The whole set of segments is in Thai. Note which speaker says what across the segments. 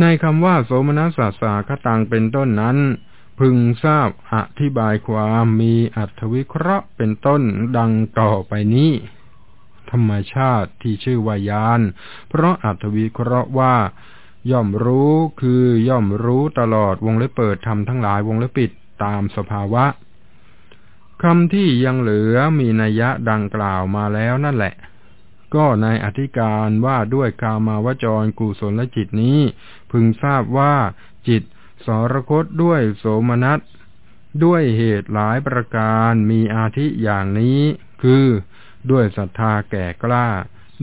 Speaker 1: ในคำว่า โสมนัสสสาคตังเป็นต้นนั้น พึงทราบอธิบายความมีอัตวิเคราะห์เป็นต้นดังต่อไปนี้ ธรรมชาติที่ชื่อวายาน เพราะอัตวิเคราะห์ว่า ย่อมรู้คือย่อมรู้ตลอดวงเล็บเปิดทำทั้งหลายวงเล็บปิดตามสภาวะคำที่ยังเหลือมีนัยยะดังกล่าวมาแล้วนั่นแหละ ก็ในอธิการว่าด้วยกามาวจรกุศลจิตนี้ พึงทราบว่าจิตสรคตด้วยโสมนัสด้วยเหตุหลายประการมีอาทิอย่างนี้ คือด้วยศรัทธาแก่กล้า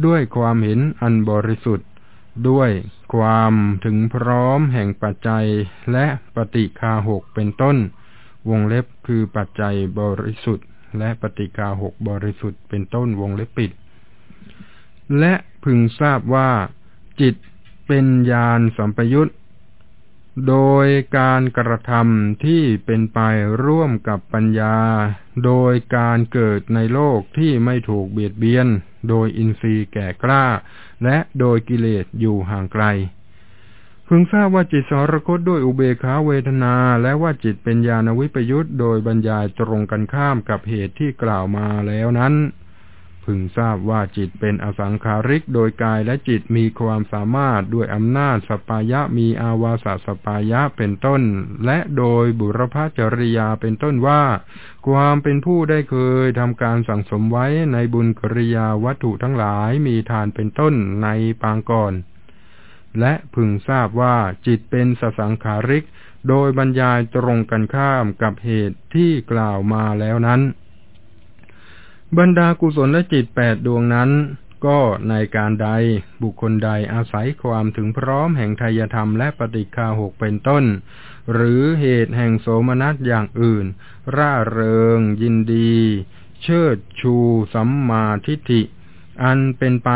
Speaker 1: ด้วยความเห็นอันบริสุทธิ์ ด้วยความถึงพร้อมแห่งปัจจัยและปฏิคาหกเป็นต้น วงเล็บคือปัจจัยบริสุทธิ์ และปฏิกาหกบริสุทธิ์เป็นต้นวงเล็บปิด และพึงทราบว่า จิตเป็นญาณสัมปยุตโดยการกระทำที่เป็นไปร่วมกับปัญญา โดยการเกิดในโลกที่ไม่ถูกเบียดเบียน โดยอินทรีย์แก่กล้า และโดยกิเลสอยู่ห่างไกลพึงทราบว่าจิตสรคตด้วยอุเบขาเวทนา และว่าจิตเป็นญาณวิปยุตโดยบรรยายตรงกันข้ามกับเหตุที่กล่าวมาแล้วนั้น พึงทราบว่าจิตเป็นอสังขาริกโดยกายและจิตมีความสามารถด้วยอำนาจสปายะมีอาวาสสปายะเป็นต้น และโดยบุรพจริยาเป็นต้นว่า ความเป็นผู้ได้เคยทำการสั่งสมไว้ในบุญกริยาวัตถุทั้งหลายมีทานเป็นต้นในปางก่อนและพึงทราบว่าจิตเป็นสสังขาริก โดยบรรยายตรงกันข้ามกับเหตุที่กล่าวมาแล้วนั้น บรรดากุศลและจิตแปดดวงนั้น ก็ในการใดบุคคลใดอาศัยความถึงพร้อมแห่งทายธรรมและปฏิคาหกเป็นต้น หรือเหตุแห่งโสมนัสอย่างอื่น ร่าเริง ยินดี เชิดชูสัมมาทิฏฐิ อันเป็นไป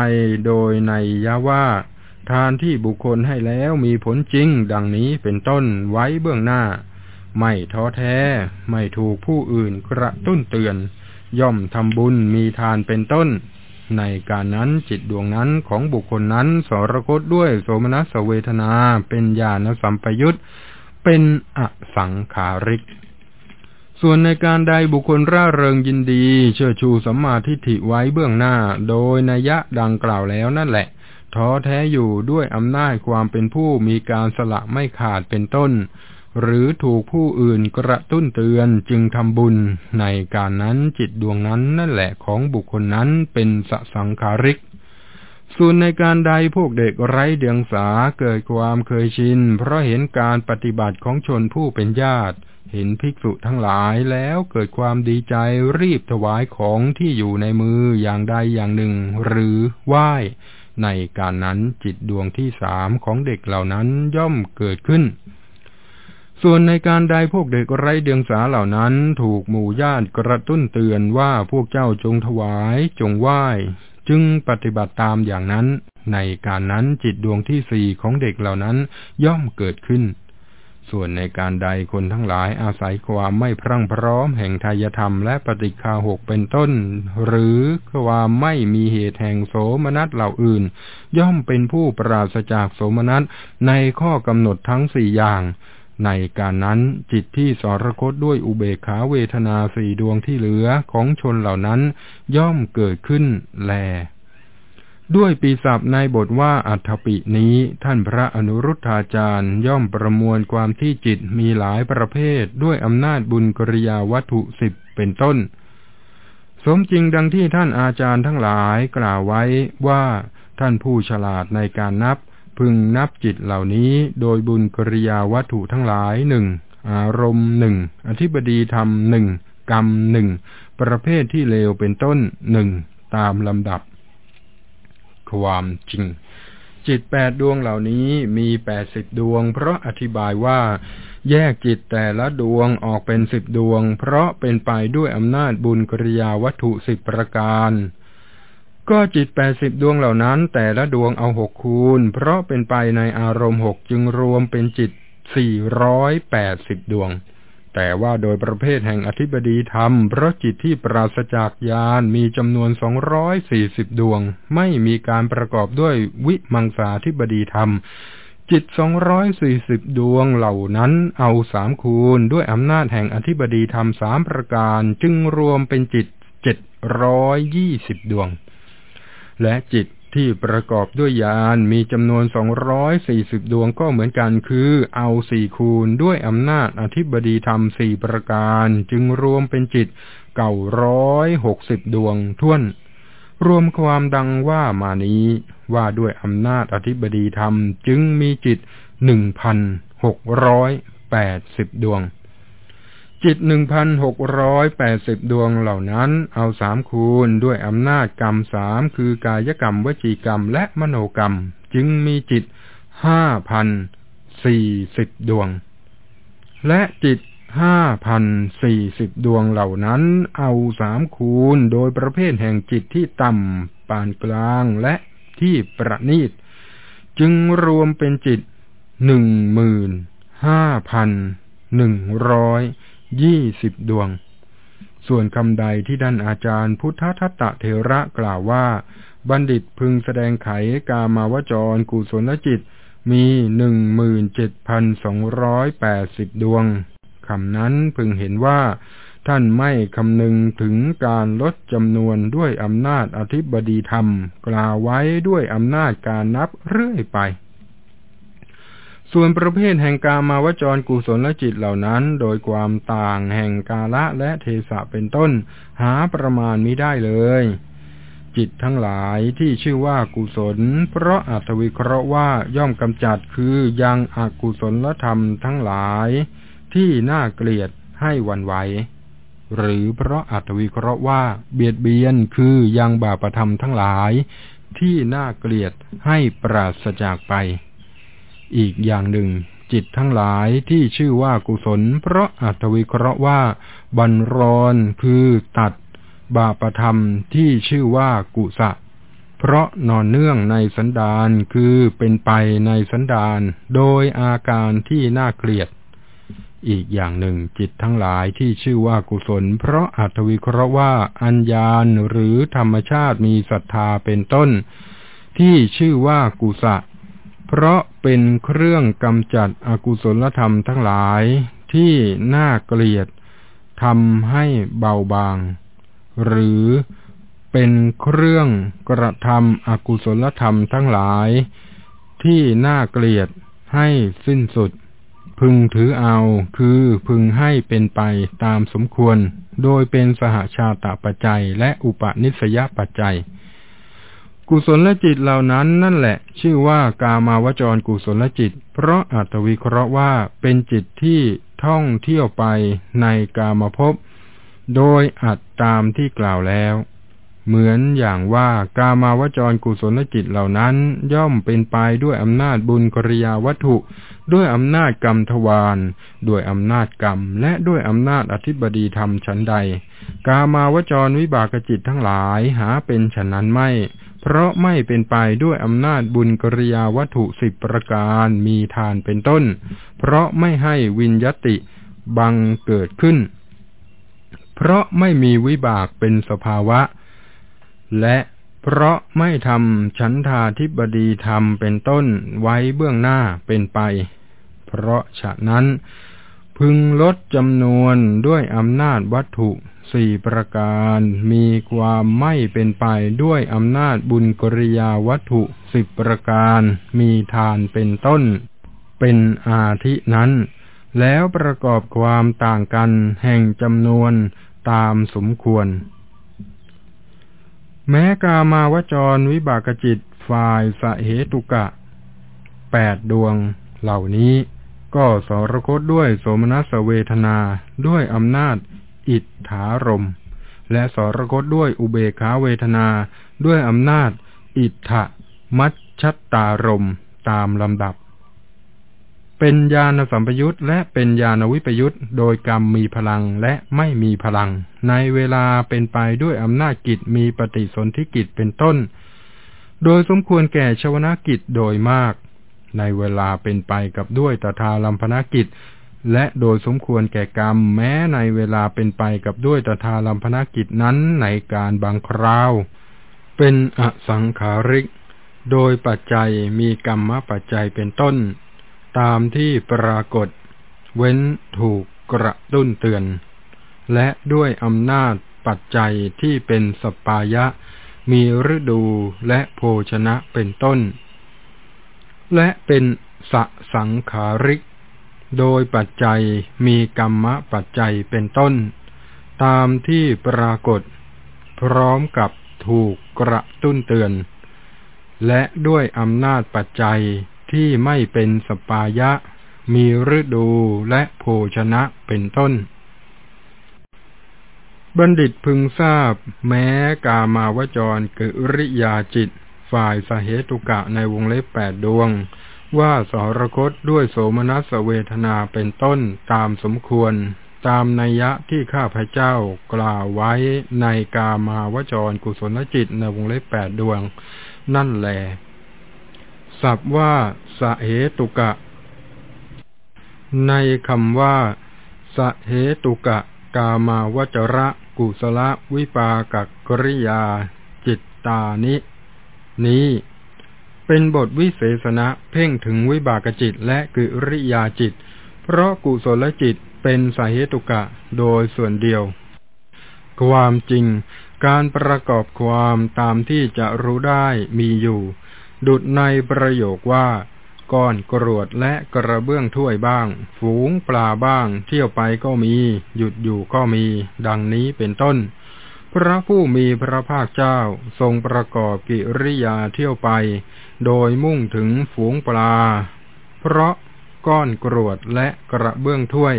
Speaker 1: โดยในยะว่า ทานที่บุคคลให้แล้วมีผลจริงดังนี้เป็นต้นไว้เบื้องหน้า ไม่ท้อแท้ ไม่ถูกผู้อื่นกระตุ้นเตือน ย่อมทำบุญมีทานเป็นต้น ในการนั้นจิตดวงนั้นของบุคคลนั้นสรคตด้วยโสมนัสเวทนา เป็นญาณสัมปยุตเป็นอสังขาริก ส่วนในการใดบุคคลร่าเริงยินดี เชื่อชูสัมมาทิฏฐิไว้เบื้องหน้า โดยนัยะดังกล่าวแล้วนั่นแหละท้อแท้อยู่ด้วยอำนาจความเป็นผู้มีการสละไม่ขาดเป็นต้น หรือถูกผู้อื่นกระตุ้นเตือนจึงทำบุญ ในการนั้นจิตดวงนั้นนั่นแหละของบุคคลนั้นเป็นสสังขาริก ส่วนในการใดพวกเด็กไร้เดียงสาเกิดความเคยชิน เพราะเห็นการปฏิบัติของชนผู้เป็นญาติ เห็นภิกษุทั้งหลายแล้วเกิดความดีใจรีบถวายของที่อยู่ในมืออย่างใดอย่างหนึ่ง หรือไหว้ในการนั้นจิตดวงที่สามของเด็กเหล่านั้นย่อมเกิดขึ้น ส่วนในการใดพวกเด็กไร้เดียงสาเหล่านั้นถูกหมู่ญาติกระตุ้นเตือนว่าพวกเจ้าจงถวายจงไหว้ จึงปฏิบัติตามอย่างนั้น ในการนั้นจิตดวงที่สี่ของเด็กเหล่านั้นย่อมเกิดขึ้น ส่วนในการใดคนทั้งหลายอาศัยความไม่พรั่งพร้อมแห่งทายธรรมและปฏิคาหกเป็นต้น หรือความไม่มีเหตุแห่งโสมนัสเหล่าอื่น ย่อมเป็นผู้ปราศจากโสมนัสในข้อกำหนดทั้งสี่อย่าง ในการนั้นจิตที่สรคตด้วยอุเบกขาเวทนาสี่ดวงที่เหลือของชนเหล่านั้นย่อมเกิดขึ้นแล ด้วยปีศัพท์ในบทว่าอัฏปินี้ท่านพระอนุรุทธาจารย์ย่อมประมวลความที่จิตมีหลายประเภทด้วยอำนาจบุญกริยาวัตถุสิบเป็นต้น สมจริงดังที่ท่านอาจารย์ทั้งหลายกล่าวไว้ว่าท่านผู้ฉลาดในการนับ พึงนับจิตเหล่านี้โดยบุญกริยาวัตถุทั้งหลายหนึ่งอารมณ์หนึ่งอธิบดีธรรมหนึ่งกรรมหนึ่งประเภทที่เลวเป็นต้นหนึ่งตามลำดับ ความจริง จิตแปดดวงเหล่านี้มีแปดสิบดวง เพราะอธิบายว่า แยกจิตแต่ละดวงออกเป็นสิบดวง เพราะเป็นไปด้วยอำนาจบุญกริยาวัตถุสิบประการ ก็จิตแปดสิบดวงเหล่านั้น แต่ละดวงเอาหกคูณ เพราะเป็นไปในอารมณ์หกจึงรวมเป็นจิตสี่ร้อยแปดสิบดวง แต่ว่าโดยประเภทแห่งอธิบดีธรรม เพราะจิตที่ปราศจากญาณมีจำนวนสองร้อยสี่สิบดวง ไม่มีการประกอบด้วยวิมังสาธิบดีธรรม จิตสองร้อยสี่สิบดวงเหล่านั้นเอาสามคูณด้วยอำนาจแห่งอธิบดีธรรมสามประการ จึงรวมเป็นจิตเจ็ดร้อยยี่สิบดวง และจิตที่ประกอบด้วยยานมีจำนวนสองร้อยสี่สิบดวงก็เหมือนกันคือเอาสี่คูณด้วยอำนาจอธิบดีธรรมสี่ประการ จึงรวมเป็นจิตเก่าร้อยหกสิบดวงท่วน รวมความดังว่ามานี้ว่าด้วยอำนาจอธิบดีธรรมจึงมีจิตหนึ่งพันหกร้อยแปดสิบดวง จิตหนึ่งพันหกร้อยแปดสิบดวงเหล่านั้น เอาสามคูณด้วยอำนาจกรรมสามคือกายกรรมวจีกรรมและมโนกรรม จึงมีจิตห้าพันสี่สิบดวง และจิตห้าพันสี่สิบดวงเหล่านั้น เอาสามคูณโดยประเภทแห่งจิตที่ต่ำปานกลางและที่ประณีต จึงรวมเป็นจิตหนึ่งหมื่นห้าพันหนึ่งร้อย ยี่สิบดวง ส่วนคำใดที่ด้านอาจารย์พุทธทัตตะเทระกล่าวว่า บัณฑิตพึงแสดงไขกามาวจรกุศลจิตมีหนึ่งหมื่นเจ็ดพันสองร้อยแปดสิบดวงคำนั้นพึงเห็นว่า ท่านไม่คำนึงถึงการลดจำนวนด้วยอำนาจอธิบดีธรรม กล่าวไว้ด้วยอำนาจการนับเรื่อยไป ส่วนประเภทแห่งกามาวจรกุศลจิตเหล่านั้น โดยความต่างแห่งกาละและเทสะเป็นต้น หาประมาณมิได้เลย จิตทั้งหลายที่ชื่อว่ากุศล เพราะอัตวิเคราะห์ว่าย่อมกำจัดคือยังอกุศลธรรมทั้งหลาย ที่น่าเกลียดให้วันไหวหรือเพราะอัตวิเคราะห์ว่าเบียดเบียนคือยังบาปธรรมทั้งหลาย ที่น่าเกลียดให้ปราศจากไป อีกอย่างหนึ่ง จิตทั้งหลายที่ชื่อว่ากุศล เพราะอัตวิเคราะห์ว่าบันรอนคือตัดบาปธรรมที่ชื่อว่ากุสะ เพราะนอนเนื่องในสันดานคือเป็นไปในสันดานโดยอาการที่น่าเกลียด อีกอย่างหนึ่งจิตทั้งหลายที่ชื่อว่ากุศล เพราะอัตวิเคราะห์ว่าอัญญาณหรือธรรมชาติมีศรัทธาเป็นต้น ที่ชื่อว่ากุสะ เพราะเป็นเครื่องกำจัดอกุศลธรรมทั้งหลายที่น่าเกลียดทำให้เบาบาง หรือเป็นเครื่องกระทำอกุศลธรรมทั้งหลาย ที่น่าเกลียดให้สิ้นสุด พึงถือเอาคือพึงให้เป็นไปตามสมควร โดยเป็นสหชาตปัจจัยและอุปนิสยปัจจัย กุศลจิตเหล่านั้นนั่นแหละ ชื่อว่ากามาวจรกุศลจิต เพราะอัตวิเคราะห์ว่าเป็นจิตที่ท่องเที่ยวไปในกามภพโดยอัดตามที่กล่าวแล้ว เหมือนอย่างว่ากามาวจรกุศลจิตเหล่านั้น ย่อมเป็นไปด้วยอำนาจบุญกริยาวัตถุ ด้วยอำนาจกรรมทวารด้วยอำนาจกรรม และด้วยอำนาจอธิบดีธรรมชั้นใด กามาวจรวิบากจิตทั้งหลายหาเป็นฉะนั้นไม่ เพราะไม่เป็นไปด้วยอำนาจบุญกริยาวัตถุสิบประการมีทานเป็นต้น เพราะไม่ให้วินยติบังเกิดขึ้น เพราะไม่มีวิบากเป็นสภาวะ และเพราะไม่ทำฉันทาธิบดีธรรมเป็นต้นไว้เบื้องหน้าเป็นไป เพราะฉะนั้น พึงลดจำนวนด้วยอำนาจวัตถุ สี่ประการมีความไม่เป็นไปด้วยอำนาจบุญกริยาวัตถุสิบประการมีทานเป็นต้น เป็นอาทินั้น แล้วประกอบความต่างกันแห่งจำนวนตามสมควร แม้กามาวจรวิบากจิตฝ่ายสเหตุกะแปดดวงเหล่านี้ก็สรคตด้วยโสมนัสเวทนาด้วยอำนาจ อิทธารม และสรคตด้วยอุเบขาเวทนาด้วยอำนาจ อิทธมัชชัตตารมตามลำดับ เป็นญาณสัมปยุตและเป็นญาณวิปยุตโดยกรรมมีพลังและไม่มีพลัง ในเวลาเป็นไปด้วยอำนาจกิจมีปฏิสนธิกิจเป็นต้น โดยสมควรแก่ชวนากิจโดยมาก ในเวลาเป็นไปกับด้วยตถาลัมพนากิจ และโดยสมควรแก่กรรมแม้ในเวลาเป็นไปกับด้วยตถาลัมพนากิจนั้นในการบางคราว เป็นอสังขาริก โดยปัจจัยมีกรรมปัจจัยเป็นต้น ตามที่ปรากฏ เว้นถูกกระตุ้นเตือน และด้วยอำนาจปัจจัยที่เป็นสปายะ มีฤดูและโภชนะเป็นต้น และเป็นสสังขาริก โดยปัจจัยมีกรรมปัจจัยเป็นต้น ตามที่ปรากฏ พร้อมกับถูกกระตุ้นเตือน และด้วยอำนาจปัจจัยที่ไม่เป็นสปายะ มีฤดูและโภชนะเป็นต้น บัณฑิตพึงทราบแม้กามาวจรกริยาจิตฝ่ายสเหตุกะในวงเล็บแปดดวง ว่าสรคตด้วยโสมนัสเวทนาเป็นต้นตามสมควร ตามนัยยะที่ข้าพเจ้ากล่าวไว้ในกามาวจรกุศลจิตในวงเล็บแปดดวง นั่นแหลสับว่าสะเหตุกะ ในคำว่าสะเหตุกะ กามาวจระกุศลวิปากกริยา จิตตานิ นี้ เป็นบทวิเศษณะเพ่งถึงวิบากจิตและกิริยาจิต เพราะกุศลจิตเป็นสาเหตุกะโดยส่วนเดียว ความจริง การประกอบความตามที่จะรู้ได้มีอยู่ ดุดในประโยคว่าก้อนกรวดและกระเบื้องถ้วยบ้าง ฝูงปลาบ้าง เที่ยวไปก็มี หยุดอยู่ก็มี ดังนี้เป็นต้น พระผู้มีพระภาคเจ้าทรงประกอบกิริยาเที่ยวไป โดยมุ่งถึงฝูงปลา เพราะก้อนกรวดและกระเบื้องถ้วย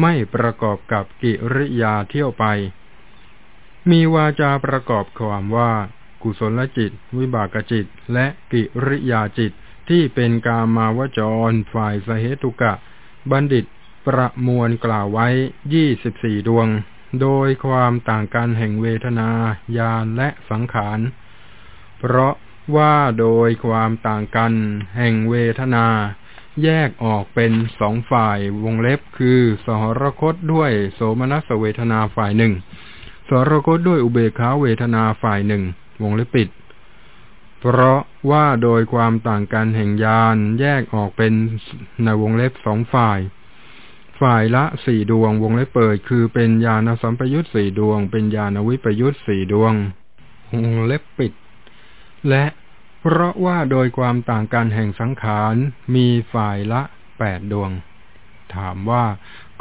Speaker 1: ไม่ประกอบกับกิริยาเที่ยวไป มีวาจาประกอบความว่า กุศลจิต วิบากจิต และกิริยาจิตที่เป็นกามาวจรฝ่ายสเหตุกะ บัณฑิตประมวลกล่าวไว้ยี่สิบสี่ดวง โดยความต่างกันแห่งเวทนา ญาณและสังขาร เพราะ ว่าโดยความต่างกัน แห่งเวทนา แยกออกเป็นสองฝ่ายวงเล็บคือ สหรคตด้วยโสมนัสเวทนาฝ่ายหนึ่ง สหรคตด้วยอุเบกขาเวทนาฝ่ายหนึ่ง วงเล็บปิด เพราะว่าโดยความต่างกันแห่งยานแยกออกเป็นในวงเล็บสองฝ่าย ฝ่ายละสี่ดวงวงเล็บเปิด คือเป็นญาณสัมปยุตสี่ดวง เป็นญาณวิปยุตสี่ดวง วงเล็บปิด และเพราะว่าโดยความต่างกันแห่งสังขารมีฝ่ายละแปดดวง ถามว่า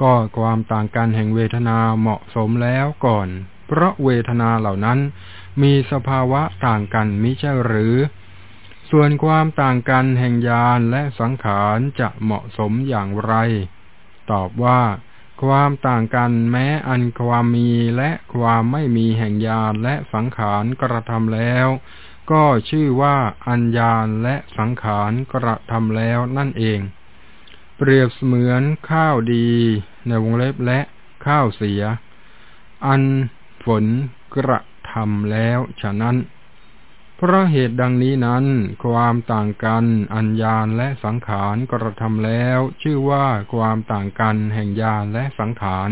Speaker 1: ก็ความต่างกันแห่งเวทนาเหมาะสมแล้วก่อน เพราะเวทนาเหล่านั้น มีสภาวะต่างกันมิใช่หรือ ส่วนความต่างกันแห่งญาณและสังขารจะเหมาะสมอย่างไร ตอบว่าความต่างกันแม้อันความมีและความไม่มีแห่งญาณและสังขารกระทำแล้ว ก็ชื่อว่าอัญญาณและสังขารกระทำแล้วนั่นเอง เปรียบเหมือนข้าวดีในวงเล็บและข้าวเสีย อันฝนกระทำแล้วฉะนั้น เพราะเหตุดังนี้นั้น ความต่างกันอัญญาณและสังขารกระทำแล้ว ชื่อว่าความต่างกันแห่งญาณและสังขาร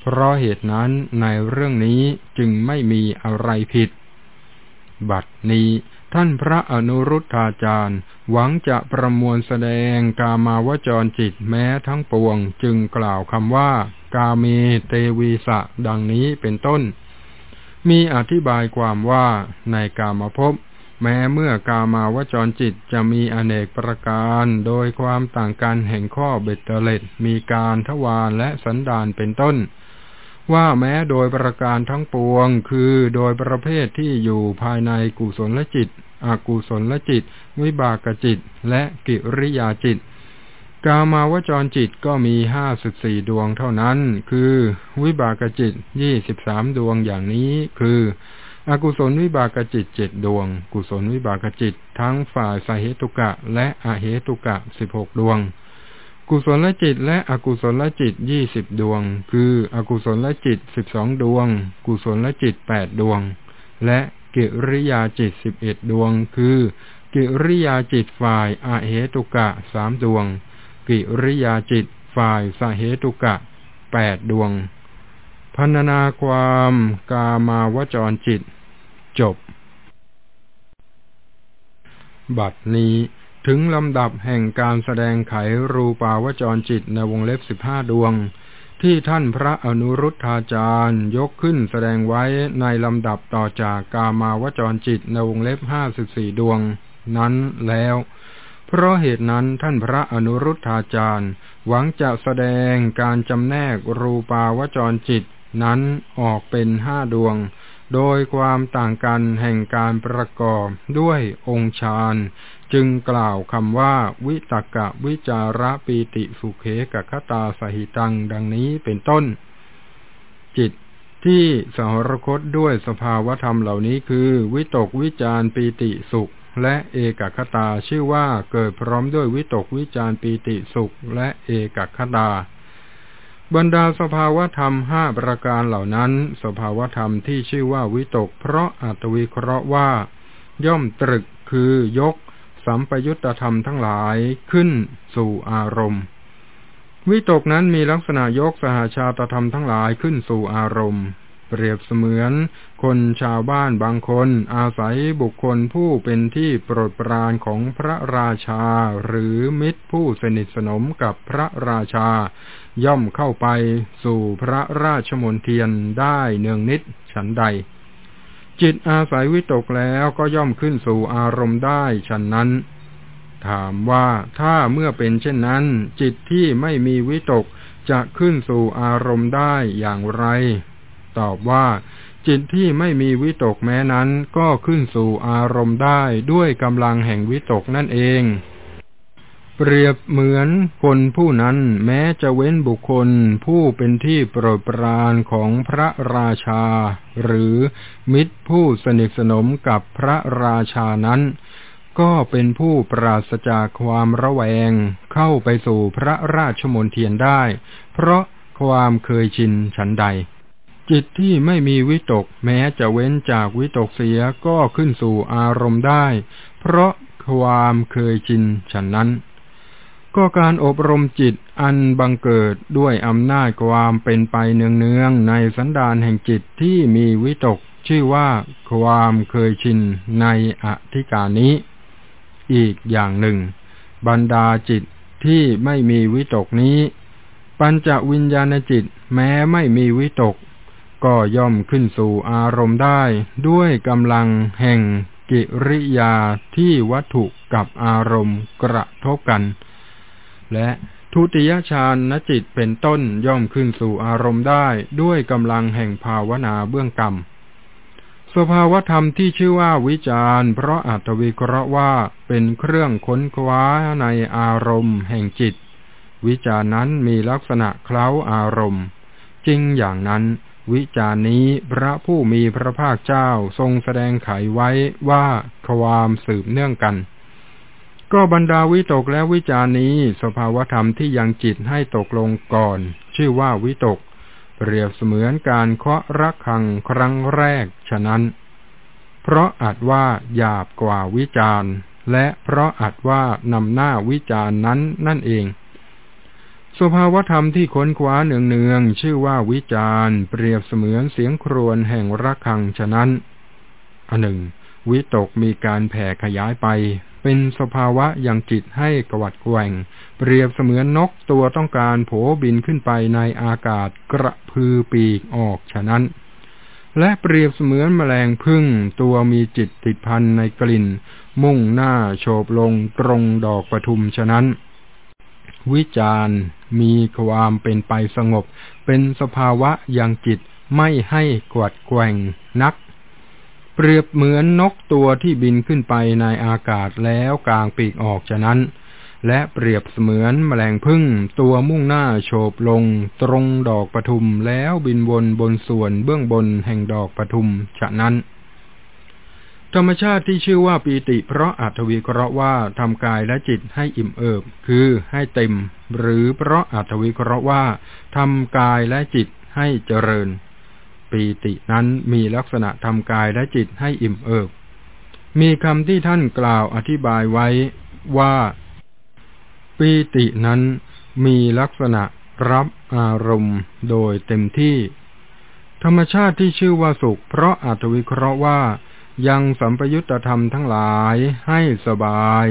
Speaker 1: เพราะเหตุนั้นในเรื่องนี้จึงไม่มีอะไรผิด บัดนี้ท่านพระอนุรุทธาจารย์ หวังจะประมวลแสดงกามาวจรจิตแม้ทั้งปวงจึงกล่าวคำว่า กาเมเตวีสะดังนี้เป็นต้น มีอธิบายความว่าในกามภพแม้เมื่อกามาวจรจิตจะมีอเนกประการ โดยความต่างกันแห่งข้อเบ็ดเตล็ดมีการทวารและสันดานเป็นต้น ว่าแม้โดยประการทั้งปวง คือโดยประเภทที่อยู่ภายในกุศลจิต อกุศลจิต วิบากจิต และกิริยาจิต กามาวจรจิตก็มีห้าสิบสี่ดวงเท่านั้น คือวิบากจิตยี่สิบสามดวงอย่างนี้คือ อกุศลวิบากจิตเจ็ดดวง กุศลวิบากจิต ทั้งฝ่ายสาเหตุกะและอเหตุกะสิบหกดวง กุศลจิตและอกุศลจิตยี่สิบดวง คืออกุศลจิตสิบสองดวง กุศลจิตแปดดวง และกิริยาจิตสิบเอ็ดดวง คือกิริยาจิตฝ่ายอาเหตุกะสามดวง กิริยาจิตฝ่ายสาเหตุกะแปดดวงพันนาความกามาวจรจิต จบ บัดนี้ ถึงลำดับแห่งการแสดงไขรูปาวจรจิตในวงเล็บสิบห้าดวง ที่ท่านพระอนุรุทธาจารย์ยกขึ้นแสดงไว้ในลำดับต่อจากกามาวจรจิตในวงเล็บห้าสิบสี่ดวง นั้นแล้ว เพราะเหตุนั้นท่านพระอนุรุทธาจารย์ หวังจะแสดงการจำแนกรูปาวจรจิตนั้นออกเป็นห้าดวง โดยความต่างกันแห่งการประกอบด้วยองค์ฌาน จึงกล่าวคำว่า วิตกะวิจาระปีติสุเขกคตาสหิตังดังนี้เป็นต้น จิตที่สหรคตด้วยสภาวธรรมเหล่านี้คือ วิตกวิจารปีติสุข และเอกคตาชื่อว่าเกิดพร้อมด้วยวิตกวิจารปีติสุข และเอกคตาบรรดาสภาวธรรมห้าประการเหล่านั้น สภาวธรรมที่ชื่อว่าวิตก เพราะอัตวิเคราะห์ว่า ย่อมตรึกคือยก สัมปยุตธรรมทั้งหลายขึ้นสู่อารมณ์ วิตกนั้นมีลักษณะยกสหาชาตธรรมทั้งหลายขึ้นสู่อารมณ์ เปรียบเสมือน คนชาวบ้านบางคนอาศัยบุคคลผู้เป็นที่โปรดปรานของพระราชา หรือมิตรผู้สนิทสนมกับพระราชา ย่อมเข้าไปสู่พระราชมนเทียนได้เนืองนิดฉันใด จิตอาศัยวิตกแล้วก็ย่อมขึ้นสู่อารมณ์ได้ฉันนั้น ถามว่าถ้าเมื่อเป็นเช่นนั้น จิตที่ไม่มีวิตกจะขึ้นสู่อารมณ์ได้อย่างไร ตอบว่าจิตที่ไม่มีวิตกแม้นั้นก็ขึ้นสู่อารมณ์ได้ด้วยกำลังแห่งวิตกนั่นเอง เปรียบเหมือนคนผู้นั้นแม้จะเว้นบุคคลผู้เป็นที่โปรดปรานของพระราชา หรือมิตรผู้สนิทสนมกับพระราชานั้น ก็เป็นผู้ปราศจากความระแวงเข้าไปสู่พระราชมนเทียนได้ เพราะความเคยชินฉันใด จิตที่ไม่มีวิตกแม้จะเว้นจากวิตกเสียก็ขึ้นสู่อารมณ์ได้ เพราะความเคยชินฉันนั้น ก็การอบรมจิตอันบังเกิดด้วยอำนาจความเป็นไปเนืองๆในสันดานแห่งจิตที่มีวิตกชื่อว่าความเคยชินในอธิการนี้ อีกอย่างหนึ่ง บรรดาจิตที่ไม่มีวิตกนี้ ปัญจวิญญาณจิตแม้ไม่มีวิตก ก็ย่อมขึ้นสู่อารมณ์ได้ด้วยกำลังแห่งกิริยาที่วัตถุกับอารมณ์กระทบกัน และทุติยฌานนจิตเป็นต้นย่อมขึ้นสู่อารมณ์ได้ด้วยกำลังแห่งภาวนาเบื้องกรรม สภาวธรรมที่ชื่อว่าวิจารเพราะอัตวิเคราะห์ว่าเป็นเครื่องค้นคว้าในอารมณ์แห่งจิต วิจารนั้นมีลักษณะเคล้าอารมณ์ จริงอย่างนั้นวิจารนี้พระผู้มีพระภาคเจ้าทรงแสดงไขไว้ว่าความสืบเนื่องกัน ก็บรรดาวิตกและวิจารนี้ สภาวธรรมที่ยังจิตให้ตกลงก่อน ชื่อว่าวิตก เปรียบเสมือนการเคาะรักขังครั้งแรกฉะนั้น เพราะอาจว่าหยาบกว่าวิจารและเพราะอาจว่านำหน้าวิจารนั้นนั่นเองสภาวธรรมที่ค้นคว้าเนืองๆชื่อว่าวิจารเปรียบเสมือนเสียงครวญแห่งระฆังฉะนั้นอันหนึ่ง วิตกมีการแผ่ขยายไป เป็นสภาวะอย่างจิตให้กวัดแกว่ง เปรียบเสมือนนกตัวต้องการโผบินขึ้นไปในอากาศกระพือปีกออกฉะนั้น และเปรียบเสมือนแมลงพึ่งตัวมีจิตติดพันในกลิ่น มุ่งหน้าโฉบลงตรงดอกปทุมฉะนั้น วิจารมีความเป็นไปสงบ เป็นสภาวะอย่างจิตไม่ให้กวัดแกว่งนัก เปรียบเหมือนนกตัวที่บินขึ้นไปในอากาศแล้วกลางปีกออกฉะนั้น และเปรียบเสมือนแมลงพึ่งตัวมุ่งหน้าโฉบลง ตรงดอกปทุมแล้วบินวนบนส่วนเบื้องบนแห่งดอกปทุมฉะนั้น ธรรมชาติที่ชื่อว่าปีติเพราะอัตวีเคราะห์ว่าทำกายและจิตให้อิ่มเอิบ คือให้เต็ม หรือเพราะอัตวีเคราะห์ว่าทำกายและจิตให้เจริญ ปีตินั้นมีลักษณะทำกายและจิตให้อิ่มเอิบ มีคำที่ท่านกล่าวอธิบายไว้ว่า ปีตินั้นมีลักษณะรับอารมณ์โดยเต็มที่ ธรรมชาติที่ชื่อว่าสุข เพราะอัตวิเคราะห์ว่ายังสัมปยุตธรรมทั้งหลายให้สบาย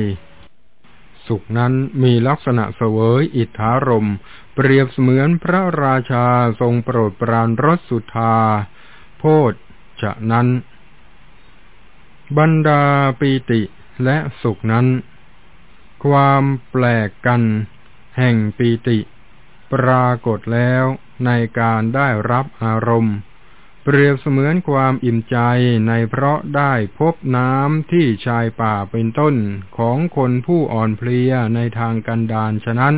Speaker 1: สุขนั้นมีลักษณะเสวยอิทธารม เปรียบเสมือนพระราชาทรงโปรดปรานรสสุธา โพธจะนั้น บรรดาปีติและสุขนั้น ความแปลกกัน แห่งปีติ ปรากฏแล้วในการได้รับอารมณ์ เปรียบเสมือนความอิ่มใจในเพราะได้พบน้ำที่ชายป่าเป็นต้นของคนผู้อ่อนเพลียในทางกันดานฉะนั้น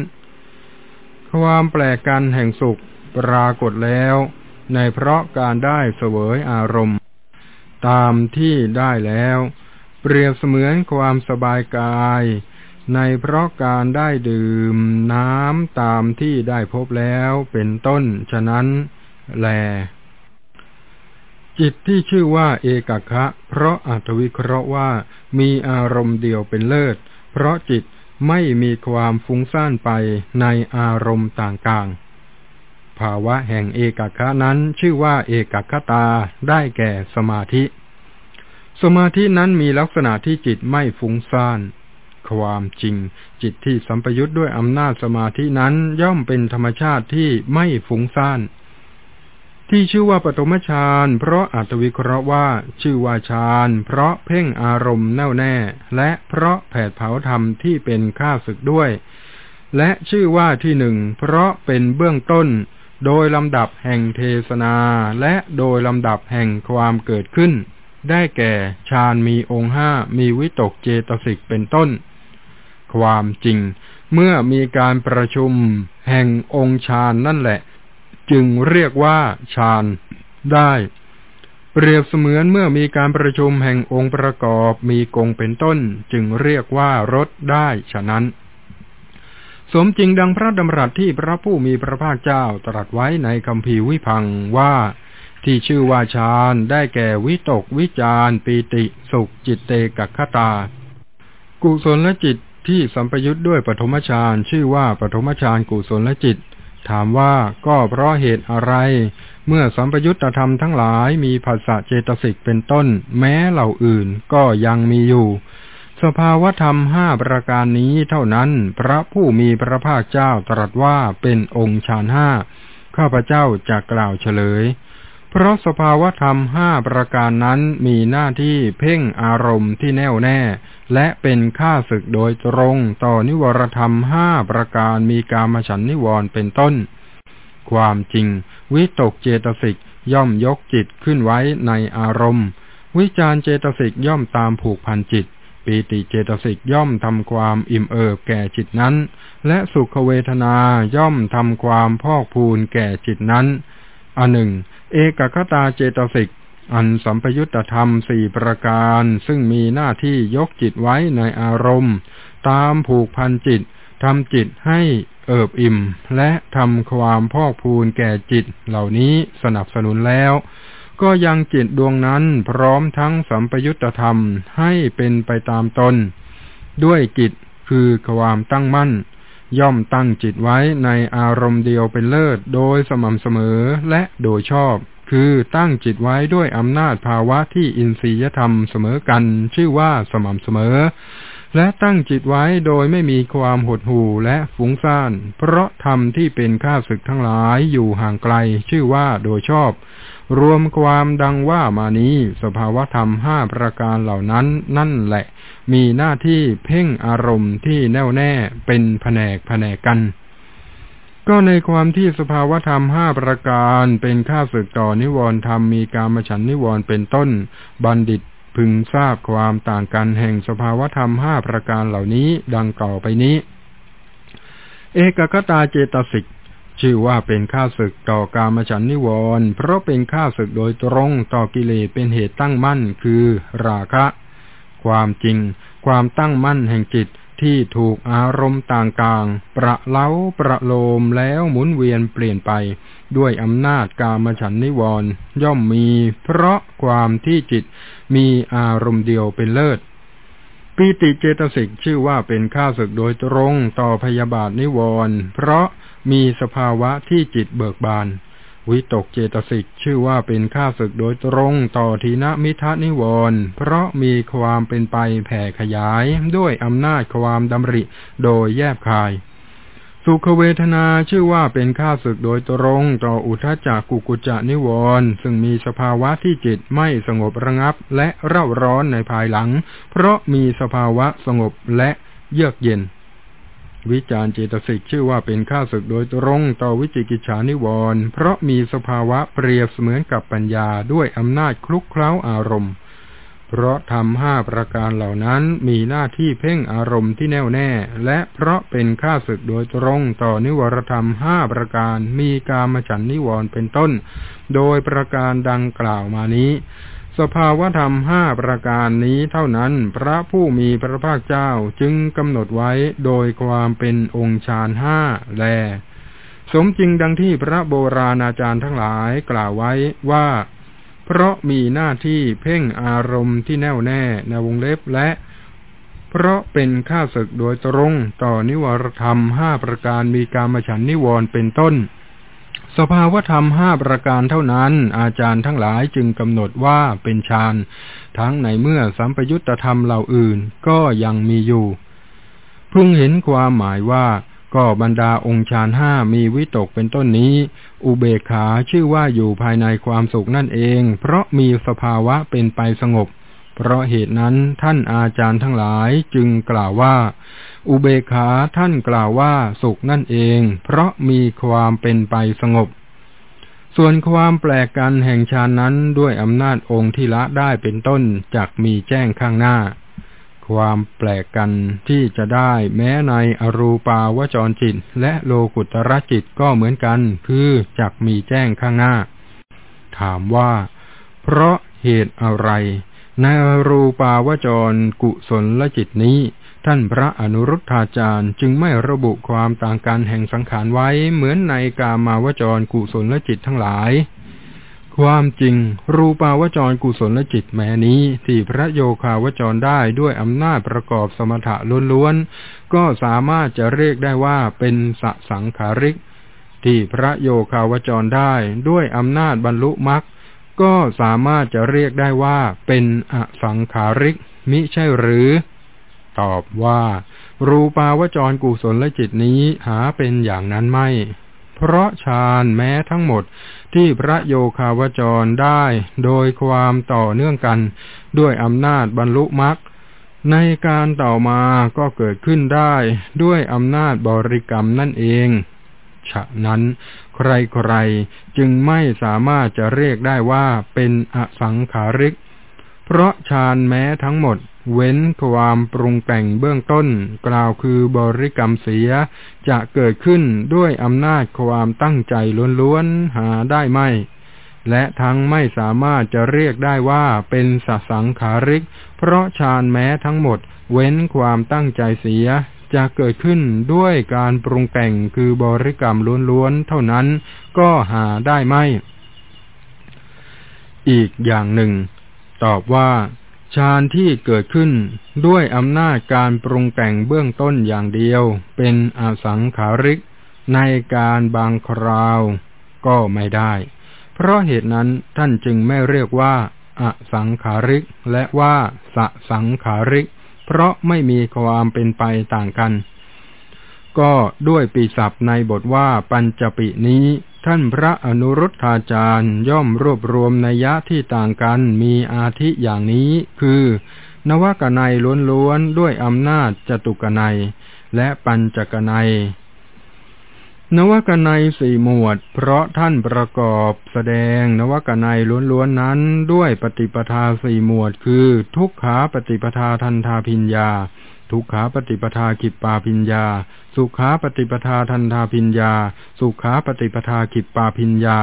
Speaker 1: ความแปลกกันแห่งสุขปรากฏแล้ว ในเพราะการได้เสวยอารมณ์ ตามที่ได้แล้ว เปรียบเสมือนความสบายกาย ในเพราะการได้ดื่มน้ำตามที่ได้พบแล้วเป็นต้นฉะนั้นแล จิตที่ชื่อว่าเอกคะ เพราะอัตวิเคราะห์ว่ามีอารมณ์เดียวเป็นเลิศ เพราะจิต ไม่มีความฟุ้งซ่านไปในอารมณ์ต่างๆ ภาวะแห่งเอกคะนั้นชื่อว่าเอกคตาได้แก่สมาธิ สมาธินั้นมีลักษณะที่จิตไม่ฟุ้งซ่านความจริง จิตที่สัมปยุทธ์ด้วยอำนาจสมาธินั้นย่อมเป็นธรรมชาติที่ไม่ฟุ้งซ่าน ที่ชื่อว่าปฐมฌานเพราะอัตวิเคราะห์ว่าชื่อว่าฌานเพราะเพ่งอารมณ์แน่วแน่ และเพราะแผดเผาธรรมที่เป็นข้าศึกด้วย และชื่อว่าที่หนึ่งเพราะเป็นเบื้องต้น โดยลำดับแห่งเทศนา และโดยลำดับแห่งความเกิดขึ้น ได้แก่ฌานมีองค์ห้ามีวิตกเจตสิกเป็นต้น ความจริง เมื่อมีการประชุม แห่งองค์ฌานนั่นแหละ จึงเรียกว่าฌานได้ เปรียบเสมือนเมื่อมีการประชุมแห่งองค์ประกอบมีกงเป็นต้น จึงเรียกว่ารถได้ฉะนั้น สมจริงดังพระดำรัสที่พระผู้มีพระภาคเจ้าตรัสไว้ในคำพีวิพังว่า ที่ชื่อว่าฌานได้แก่วิตกวิจารปีติสุขจิตเตกัคตา กุศลจิตที่สัมปยุทธ์ด้วยปฐมฌานชื่อว่าปฐมฌานกุศลจิต ถามว่าก็เพราะเหตุอะไร เมื่อสัมปยุตธรรมทั้งหลายมีภาษาเจตสิกเป็นต้น แม้เหล่าอื่นก็ยังมีอยู่ สภาวธรรมห้าประการนี้เท่านั้น พระผู้มีพระภาคเจ้าตรัสว่าเป็นองค์ฌานห้าข้าพเจ้าจะกล่าวเฉลย เพราะสภาวธรรมห้าประการนั้นมีหน้าที่เพ่งอารมณ์ที่แน่วแน่ และเป็นค่าศึกโดยตรงต่อนิวรธรรมห้าประการมีกามฉันนิวรเป็นต้น ความจริง วิตกเจตสิกย่อมยกจิตขึ้นไว้ในอารมณ์ วิจารเจตสิกย่อมตามผูกพันจิตปีติเจตสิกย่อมทำความอิ่มเอิบแก่จิตนั้น และสุขเวทนาย่อมทำความพอกพูนแก่จิตนั้นอันหนึ่ง เอกคตาเจตสิก อันสัมปยุตธรรมสี่ประการ ซึ่งมีหน้าที่ยกจิตไว้ในอารมณ์ ตามผูกพันจิตทำจิตให้เอิบอิ่ม และทำความพอกพูนแก่จิตเหล่านี้สนับสนุนแล้ว ก็ยังจิตดวงนั้นพร้อมทั้งสัมปยุตธรรมให้เป็นไปตามตน ด้วยกิจคือความตั้งมั่น ย่อมตั้งจิตไว้ในอารมณ์เดียวเป็นเลิศโดยสม่ำเสมอและโดยชอบ คือตั้งจิตไว้ด้วยอำนาจภาวะที่อินทรียธรรมเสมอกัน ชื่อว่าสม่ำเสมอ และตั้งจิตไว้โดยไม่มีความหดหู่และฟุ้งซ่าน เพราะธรรมที่เป็นข้าศึกทั้งหลายอยู่ห่างไกล ชื่อว่าโดยชอบ รวมความดังว่ามานี้สภาวธรรมห้าประการเหล่านั้นนั่นแหละ มีหน้าที่เพ่งอารมณ์ที่แน่วแน่เป็นแผนกแผนกกัน ก็ในความที่สภาวธรรมห้าประการเป็นข้าศึกต่อนิวรณ์ธรรมมีการมฉันนิวรณ์เป็นต้น บัณฑิตพึงทราบความต่างกันแห่งสภาวธรรมห้าประการเหล่านี้ดังก่อไปนี้ เอกกตาเจตสิกชื่อว่าเป็นข้าศึกต่อการมฉันนิวรณ์เพราะเป็นข้าศึกโดยตรงต่อกิเลสเป็นเหตุตั้งมั่นคือราคะ ความจริง ความตั้งมั่นแห่งจิต ที่ถูกอารมณ์ต่างๆ ประเล้าประโลมแล้วหมุนเวียนเปลี่ยนไป ด้วยอำนาจกามฉันนิวรณ์ย่อมมี เพราะความที่จิตมีอารมณ์เดียวเป็นเลิศปีติเจตสิกชื่อว่าเป็นข้าศึกโดยตรงต่อพยาบาทนิวรณ์เพราะมีสภาวะที่จิตเบิกบาน วิตกเจตสิกชื่อว่าเป็นข้าศึกโดยตรงต่อทีนมิทะนิวรณ์เพราะมีความเป็นไปแผ่ขยายด้วยอำนาจความดำริโดยแยบคาย สุขเวทนาชื่อว่าเป็นข้าศึกโดยตรงต่ออุทจักกุกุจานิวรณ์ซึ่งมีสภาวะที่จิตไม่สงบระงับและเร่าร้อนในภายหลัง เพราะมีสภาวะสงบและเยือกเย็น วิจารเจตสิกชื่อว่าเป็นข้าศึกโดยตรงต่อวิจิกิจฉานิวรณ์เพราะมีสภาวะเปรียบเสมือนกับปัญญาด้วยอำนาจคลุกเคล้าอารมณ์ เพราะทำห้าประการเหล่านั้นมีหน้าที่เพ่งอารมณ์ที่แน่วแน่ และเพราะเป็นข้าศึกโดยตรงต่อนิวรธรรมห้าประการมีกามฉันนิวรณ์เป็นต้น โดยประการดังกล่าวมานี้ สภาวธรรมห้าประการนี้เท่านั้นพระผู้มีพระภาคเจ้าจึงกำหนดไว้โดยความเป็นองค์ฌานห้าแล สมจริงดังที่พระโบราณอาจารย์ทั้งหลายกล่าวไว้ว่า เพราะมีหน้าที่เพ่งอารมณ์ที่แน่วแน่ในวงเล็บและ เพราะเป็นข้าศึกโดยตรงต่อนิวรธรรมห้าประการมีการมฉันนิวรเป็นต้น สภาวธรรมห้าประการเท่านั้น อาจารย์ทั้งหลายจึงกำหนดว่าเป็นฌานทั้งในเมื่อสัมปยุตธรรมเหล่าอื่นก็ยังมีอยู่พึงเห็นความหมายว่าก็บรรดาองค์ฌานห้ามีวิตกเป็นต้นนี้ อุเบกขาชื่อว่าอยู่ภายในความสุขนั่นเอง เพราะมีสภาวะเป็นไปสงบ เพราะเหตุนั้นท่านอาจารย์ทั้งหลายจึงกล่าวว่า อุเบกขาท่านกล่าวว่าสุขนั่นเอง เพราะมีความเป็นไปสงบ ส่วนความแปลกกันแห่งฌานนั้นด้วยอำนาจองค์ที่ละได้เป็นต้นจักมีแจ้งข้างหน้า ความแปลกกันที่จะได้แม้ในอรูปาวจรจิต และโลกุตระจิตก็เหมือนกัน คือจักมีแจ้งข้างหน้า ถามว่า เพราะเหตุอะไร ในอรูปาวจรกุศลละจิตนี้ ท่านพระอนุรุทธาจารย์จึงไม่ระบุความต่างกันแห่งสังขารไว้เหมือนในกามาวจรกุศลและจิตทั้งหลาย ความจริง รูปาวจรกุศลและจิตแม้นี้ที่พระโยคาวจรได้ด้วยอำนาจประกอบสมถะล้วนๆ ก็สามารถจะเรียกได้ว่าเป็นสสังขาริก ที่พระโยคาวจรได้ด้วยอำนาจบรรลุมรรคก็สามารถจะเรียกได้ว่าเป็นอสังขาริกมิใช่หรือ ตอบว่า รูปาวจรกุศลและจิตนี้หาเป็นอย่างนั้นไม่ เพราะฌานแม้ทั้งหมดที่พระโยคาวจรได้โดยความต่อเนื่องกัน ด้วยอำนาจบรรลุมรรคในการต่อมาก็เกิดขึ้นได้ด้วยอำนาจบริกรรมนั่นเอง ฉะนั้นใครๆจึงไม่สามารถจะเรียกได้ว่าเป็นอสังขาริก เพราะฌานแม้ทั้งหมด เว้นความปรุงแต่งเบื้องต้น กล่าวคือบริกรรมเสีย จะเกิดขึ้นด้วยอำนาจความตั้งใจล้วนๆหาได้ไม่ และทั้งไม่สามารถจะเรียกได้ว่าเป็นสสังขาริก เพราะฌานแม้ทั้งหมด เว้นความตั้งใจเสีย จะเกิดขึ้นด้วยการปรุงแต่งคือบริกรรมล้วนๆเท่านั้นก็หาได้ไม่ อีกอย่างหนึ่ง ตอบว่า ฌานที่เกิดขึ้นด้วยอำนาจการปรุงแต่งเบื้องต้นอย่างเดียว เป็นอสังขาริกในการบางคราวก็ไม่ได้ เพราะเหตุนั้นท่านจึงไม่เรียกว่าอสังขาริก และว่าสสังขาริก เพราะไม่มีความเป็นไปต่างกัน ก็ด้วยปีศัพท์ในบทว่าปัญจปินี้ ท่านพระอนุรุทธาจารย์ย่อมรวบรวมนัยยะที่ต่างกันมีอาทิอย่างนี้ คือนวกนัยล้วนๆด้วยอำนาจจตุกนัย และปัญจกนัย นวกนัยสี่หมวด เพราะท่านประกอบแสดงนวกนัยล้วนๆนั้นด้วยปฏิปทาสี่หมวด คือ ทุกขาปฏิปทาทันทาพิญญา ทุกขาปฏิปทาขิปปาพิญญา สุขาปฏิปทาทันทาพิญญา สุขาปฏิปทาขิปปาพิญญา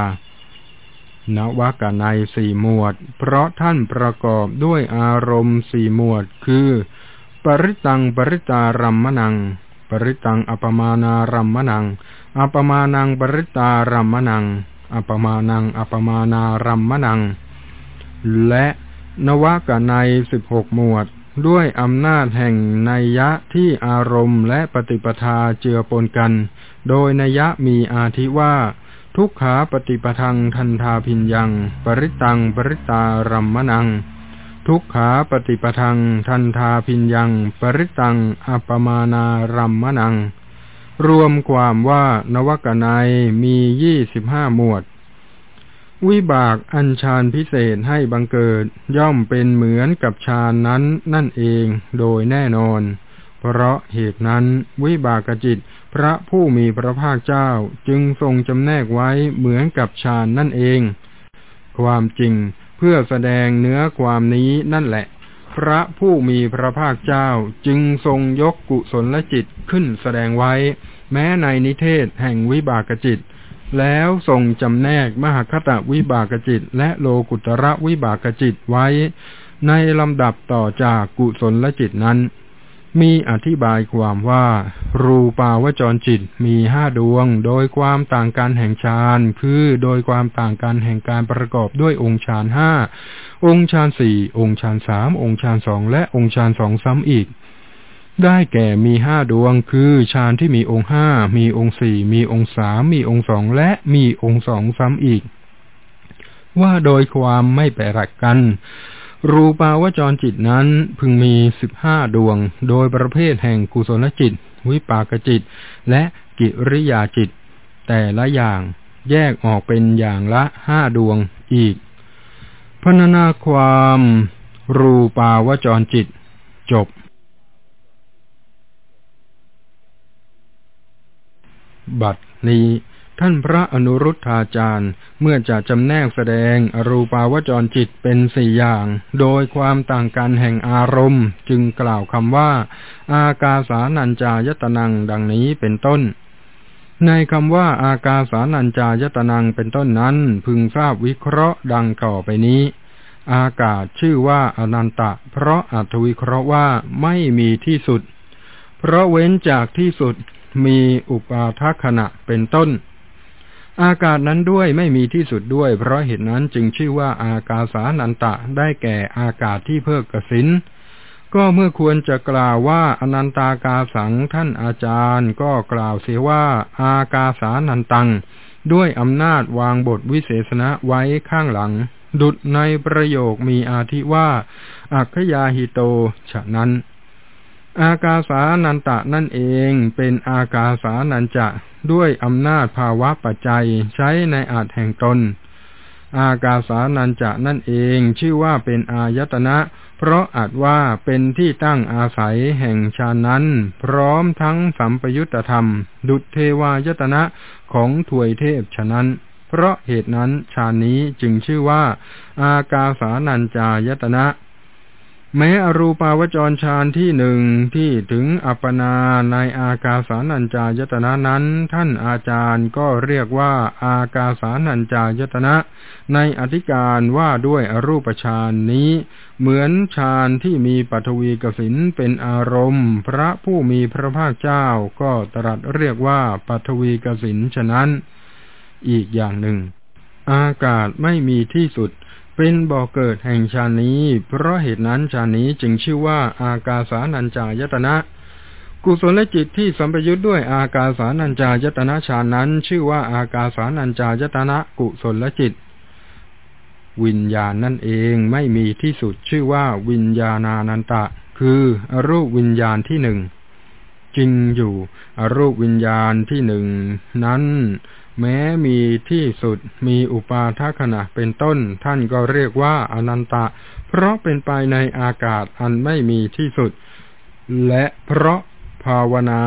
Speaker 1: นวากในสี่หมวด เพราะท่านประกอบด้วยอารมณ์สี่หมวด คือ ปริตังปริตารัมมนัง ปริตังอปมานารัมมนัง อปมานังปริตารัมมนัง อปมานังอปมานารัมมนัง และนวากในสิบหกหมวด ด้วยอำนาจแห่งนัยยะที่อารมณ์และปฏิปทาเจือปนกัน โดยนัยยะมีอาทิว่า ทุกขาปฏิปทังทันทาพินยัง ปริตังปริตารัมมนัง ทุกขาปฏิปทังทันทาพินยัง ปริตังอัปมานารัมมนัง รวมความว่านวกนัยมียี่สิบห้าหมวด วิบากอัญชานพิเศษให้บังเกิด ย่อมเป็นเหมือนกับฌานนั้นนั่นเองโดยแน่นอน เพราะเหตุนั้นวิบากจิตพระผู้มีพระภาคเจ้าจึงทรงจำแนกไว้เหมือนกับฌานนั่นเอง ความจริงเพื่อแสดงเนื้อความนี้นั่นแหละ พระผู้มีพระภาคเจ้าจึงทรงยกกุศลจิตขึ้นแสดงไว้ แม้ในนิเทศแห่งวิบากจิต แล้วทรงจำแนกมหคตวิบากจิต และโลกุตระวิบากจิตไว้ ในลำดับต่อจากกุศลจิตนั้น มีอธิบายความว่า รูปาวจรจิตมีห้าดวง โดยความต่างกันแห่งฌานคือโดยความต่างกันแห่งการประกอบด้วยองค์ฌานห้าองค์ฌานสี่องค์ฌานสามองค์ฌานสองและองค์ฌานสองซ้ำอีก ได้แก่มีห้าดวงคือฌานที่มีองค์ห้ามีองค์สี่มีองค์สามมีองค์สองและมีองค์สองซ้ำอีก ว่าโดยความไม่แปรกัน รูปาวจรจิตนั้นพึงมีสิบห้าดวง โดยประเภทแห่งกุศลจิต วิปากจิต และกิริยาจิต แต่ละอย่างแยกออกเป็นอย่างละห้าดวงอีกพรรณนาความรูปาวจรจิต จบ บัดนี้ท่านพระอนุรุทธาจารย์ เมื่อจะจำแนกแสดงอรูปาวจรจิตเป็นสี่อย่าง โดยความต่างกันแห่งอารมณ์จึงกล่าวคำว่า อากาสานัญจายตนังดังนี้เป็นต้น ในคำว่าอากาสานัญจายตนังเป็นต้นนั้น พึงทราบวิเคราะห์ดังต่อไปนี้ อากาศชื่อว่าอนันตะ เพราะอัตวิเคราะห์ว่าไม่มีที่สุด เพราะเว้นจากที่สุด มีอุปาทขณะเป็นต้น อากาศนั้นด้วยไม่มีที่สุดด้วย เพราะเหตุนั้นจึงชื่อว่าอากาสานันตะได้แก่อากาศที่เพิกกสินก็เมื่อควรจะกล่าวว่าอนันตากาสังท่านอาจารย์ ก็กล่าวเสียว่า อากาสานันตัง ด้วยอำนาจวางบทวิเศษณะไว้ข้างหลัง ดุดในประโยคมีอาทิว่า อัคยาหิโต ฉะนั้น อากาสานันตะนั่นเองเป็นอากาสานันจะด้วยอำนาจภาวะปัจจัยใช้ในอาจแห่งตน อากาสานัญจะนั่นเองชื่อว่าเป็นอายตนะ เพราะอาจว่าเป็นที่ตั้งอาศัยแห่งชานั้น พร้อมทั้งสัมปยุตธรรม ดุจเทวายตนะของถวยเทพฉะนั้น เพราะเหตุนั้นชานี้จึงชื่อว่า อากาสานัญจายตนะ แม้อรูปาวจรฌานที่หนึ่งที่ถึงอัปปนาในอากาสานัญจายตนะนั้น ท่านอาจารย์ก็เรียกว่าอากาสานัญจายตนะ ในอธิการว่าด้วยอรูปฌานนี้ เหมือนฌานที่มีปัทวีกสินเป็นอารมณ์ พระผู้มีพระภาคเจ้าก็ตรัสเรียกว่าปัทวีกสินฉะนั้น อีกอย่างหนึ่ง อากาศไม่มีที่สุด เป็นบ่อเกิดแห่งฌานนี้ เพราะเหตุนั้นฌานนี้จึงชื่อว่าอากาสานัญจายตนะ กุศลจิตที่สัมปยุทธ์ด้วยอากาสานัญจายตนะฌานนั้น ชื่อว่าอากาสานัญจายตนะกุศลจิต วิญญาณนั่นเองไม่มีที่สุดชื่อว่าวิญญาณานันตะ คืออรูปวิญญาณที่หนึ่งจริงอยู่อรูปวิญญาณที่หนึ่งนั้น แม้มีที่สุดมีอุปาทขณะเป็นต้น ท่านก็เรียกว่าอนันตะ เพราะเป็นไปในอากาศอันไม่มีที่สุด และเพราะภาวนา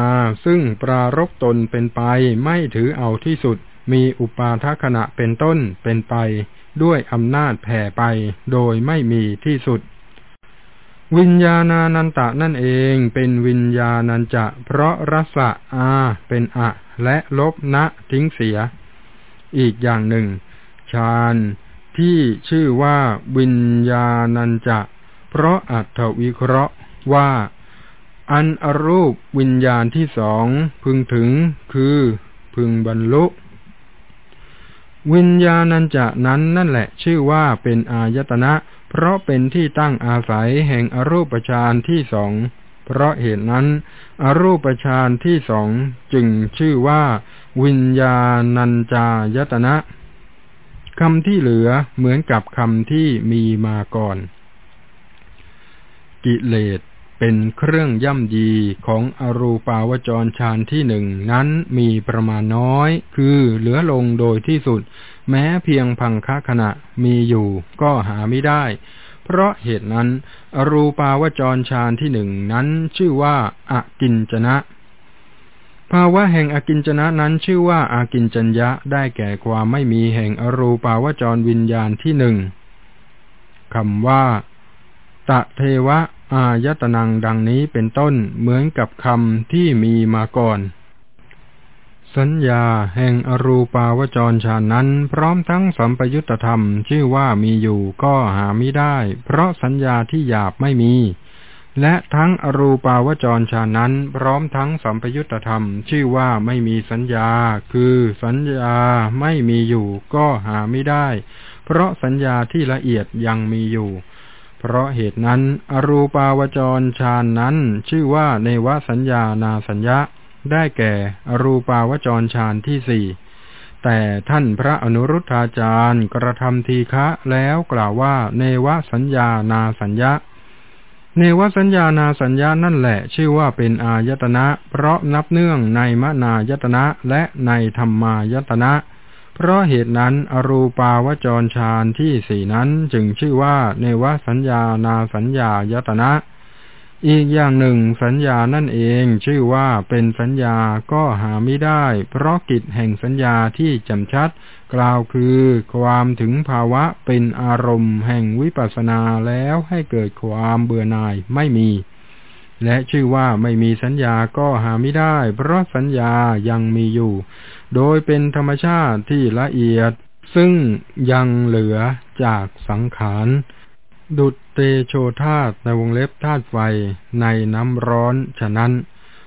Speaker 1: ซึ่งปรารบตนเป็นไปไม่ถือเอาที่สุด มีอุปาทขณะเป็นต้นเป็นไป ด้วยอำนาจแผ่ไป โดยไม่มีที่สุด วิญญาณานันตะนั่นเองเป็นวิญญาณันจะ เพราะรสะอาเป็นอะ และลบณทิ้งเสีย อีกอย่างหนึ่งฌานที่ชื่อว่าวิญญาณัญจะ เพราะอัตถวิเคราะห์ว่า อันอรูปวิญญาณที่สองพึงถึงคือพึงบรรลุ วิญญาณัญจะนั้นนั่นแหละชื่อว่าเป็นอายตนะ เพราะเป็นที่ตั้งอาศัยแห่งอรูปฌานที่สอง เพราะเหตุนั้น อรูปฌานที่สองจึงชื่อว่า วิญญาณัญจายตนะคำที่เหลือเหมือนกับคำที่มีมาก่อน กิเลสเป็นเครื่องย่ำยีของอรูปาวจรฌานที่หนึ่งนั้นมีประมาณน้อย คือเหลือลงโดยที่สุด แม้เพียงพังคะขณะมีอยู่ก็หาไม่ได้ เพราะเหตุนั้นอรูปาวจรฌานที่หนึ่งนั้นชื่อว่าอากินจนะ ภาวะแห่งอากินจนะนั้นชื่อว่าอากินจัญญะได้แก่ความไม่มีแห่งอรูปาวจรวิญญาณที่หนึ่งคำว่าตะเทวะอายตนังดังนี้เป็นต้นเหมือนกับคำที่มีมาก่อน สัญญาแห่งอรูปาวจรชานนั้น พร้อมทั้งสัมปยุตธรรมชื่อว่ามีอยู่ก็หาไม่ได้ เพราะสัญญาที่หยาบไม่มี และทั้งอรูปาวจรชานนั้น พร้อมทั้งสัมปยุตธรรม ชื่อว่าไม่มีสัญญา คือสัญญาไม่มีอยู่ก็หาไม่ได้ เพราะสัญญาที่ละเอียดยังมีอยู่ เพราะเหตุนั้น อรูปาวจรชานนั้น ชื่อว่าในวสัญญานาสัญญา ได้แก่ อรูปาวจรชานที่สี่แต่ท่านพระอนุรุทธาจารย์กระทำทีฆะแล้วกล่าวว่า เนวสัญญานาสัญญาเนวสัญญานาสัญญานั่นแหละ ชื่อว่าเป็นอายตนะ เพราะนับเนื่องในมนายตนะและในธรรมายตนะ เพราะเหตุนั้นอรูปาวจรฌานที่สี่นั้นจึงชื่อว่า เนวสัญญานาสัญญายตนะ อีกอย่างหนึ่งสัญญานั่นเองชื่อว่าเป็นสัญญาก็หาไม่ได้ เพราะกิจแห่งสัญญาที่จำชัด กล่าวคือความถึงภาวะเป็นอารมณ์แห่งวิปัสสนาแล้วให้เกิดความเบื่อหน่ายไม่มี และชื่อว่าไม่มีสัญญาก็หาไม่ได้ เพราะสัญญายังมีอยู่ โดยเป็นธรรมชาติที่ละเอียดซึ่งยังเหลือจากสังขารดุด เตโชธาตในวงเล็บธาตุไฟในน้ำร้อนฉะนั้น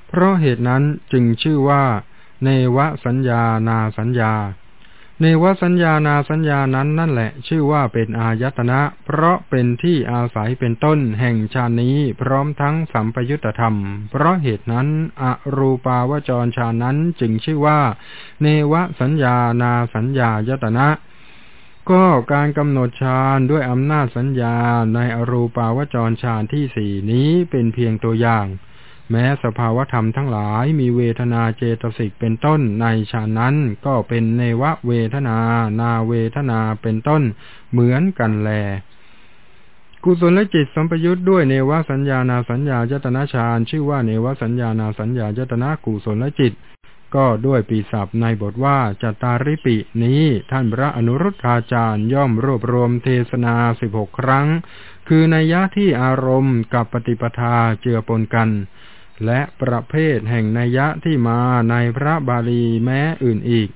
Speaker 1: เพราะเหตุนั้นจึงชื่อว่า เนวสัญญานาสัญญา เนวสัญญานาสัญญานั้นนั่นแหละ ชื่อว่าเป็นอายตนะ เพราะเป็นที่อาศัยเป็นต้นแห่งชานี้พร้อมทั้งสัมปยุตธรรม เพราะเหตุนั้น อรูปาวจรชานั้นจึงชื่อว่า เนวสัญญานาสัญญายตนะ ก็การกำหนดฌานด้วยอำนาจสัญญาในอรูปาวจรฌานที่สี่นี้เป็นเพียงตัวอย่าง แม้สภาวธรรมทั้งหลายมีเวทนาเจตสิกเป็นต้นในฌานนั้น ก็เป็นเนวะเวทนา นาเวทนาเป็นต้น เหมือนกันแลกุศลและจิตสัมปยุทธ์ด้วยเนวสัญญานาสัญญายตนาฌานชื่อว่าเนวสัญญานาสัญญายตนากุศลและจิต ก็ด้วยปีศัพท์ในบทว่าจัตตาริปินี้ท่านพระอนุรุทธาจารย์ย่อมรวบรวมเทศนาสิบหกครั้ง คือในยะที่อารมณ์กับปฏิปทาเจือปนกัน และประเภทแห่งนัยยะที่มาในพระบาลีแม้อื่นอีก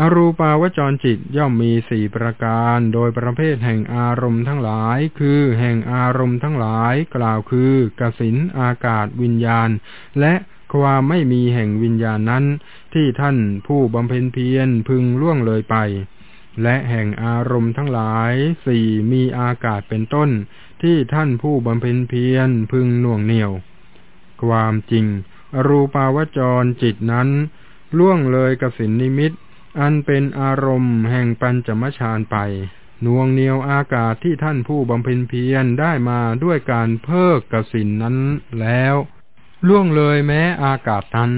Speaker 1: อรูปาวจรจิตย่อมมีสี่ประการ โดยประเภทแห่งอารมณ์ทั้งหลาย คือแห่งอารมณ์ทั้งหลายกล่าวคือกสินอากาศวิญญาณ และ ความไม่มีแห่งวิญญาณนั้น ที่ท่านผู้บำเพ็ญเพียรพึงล่วงเลยไป และแห่งอารมณ์ทั้งหลายสี่มีอากาศเป็นต้น ที่ท่านผู้บำเพ็ญเพียรพึงหน่วงเหนี่ยว ความจริง รูปาวจรจิตนั้น ล่วงเลยกสินนิมิต อันเป็นอารมณ์แห่งปัญจมชานไปน่วงเหนียวอากาศที่ท่านผู้บำเพ็ญเพียรได้มาด้วยการเพิกกสินนั้นแล้ว ล่วงเลยแม้อากาศนั้น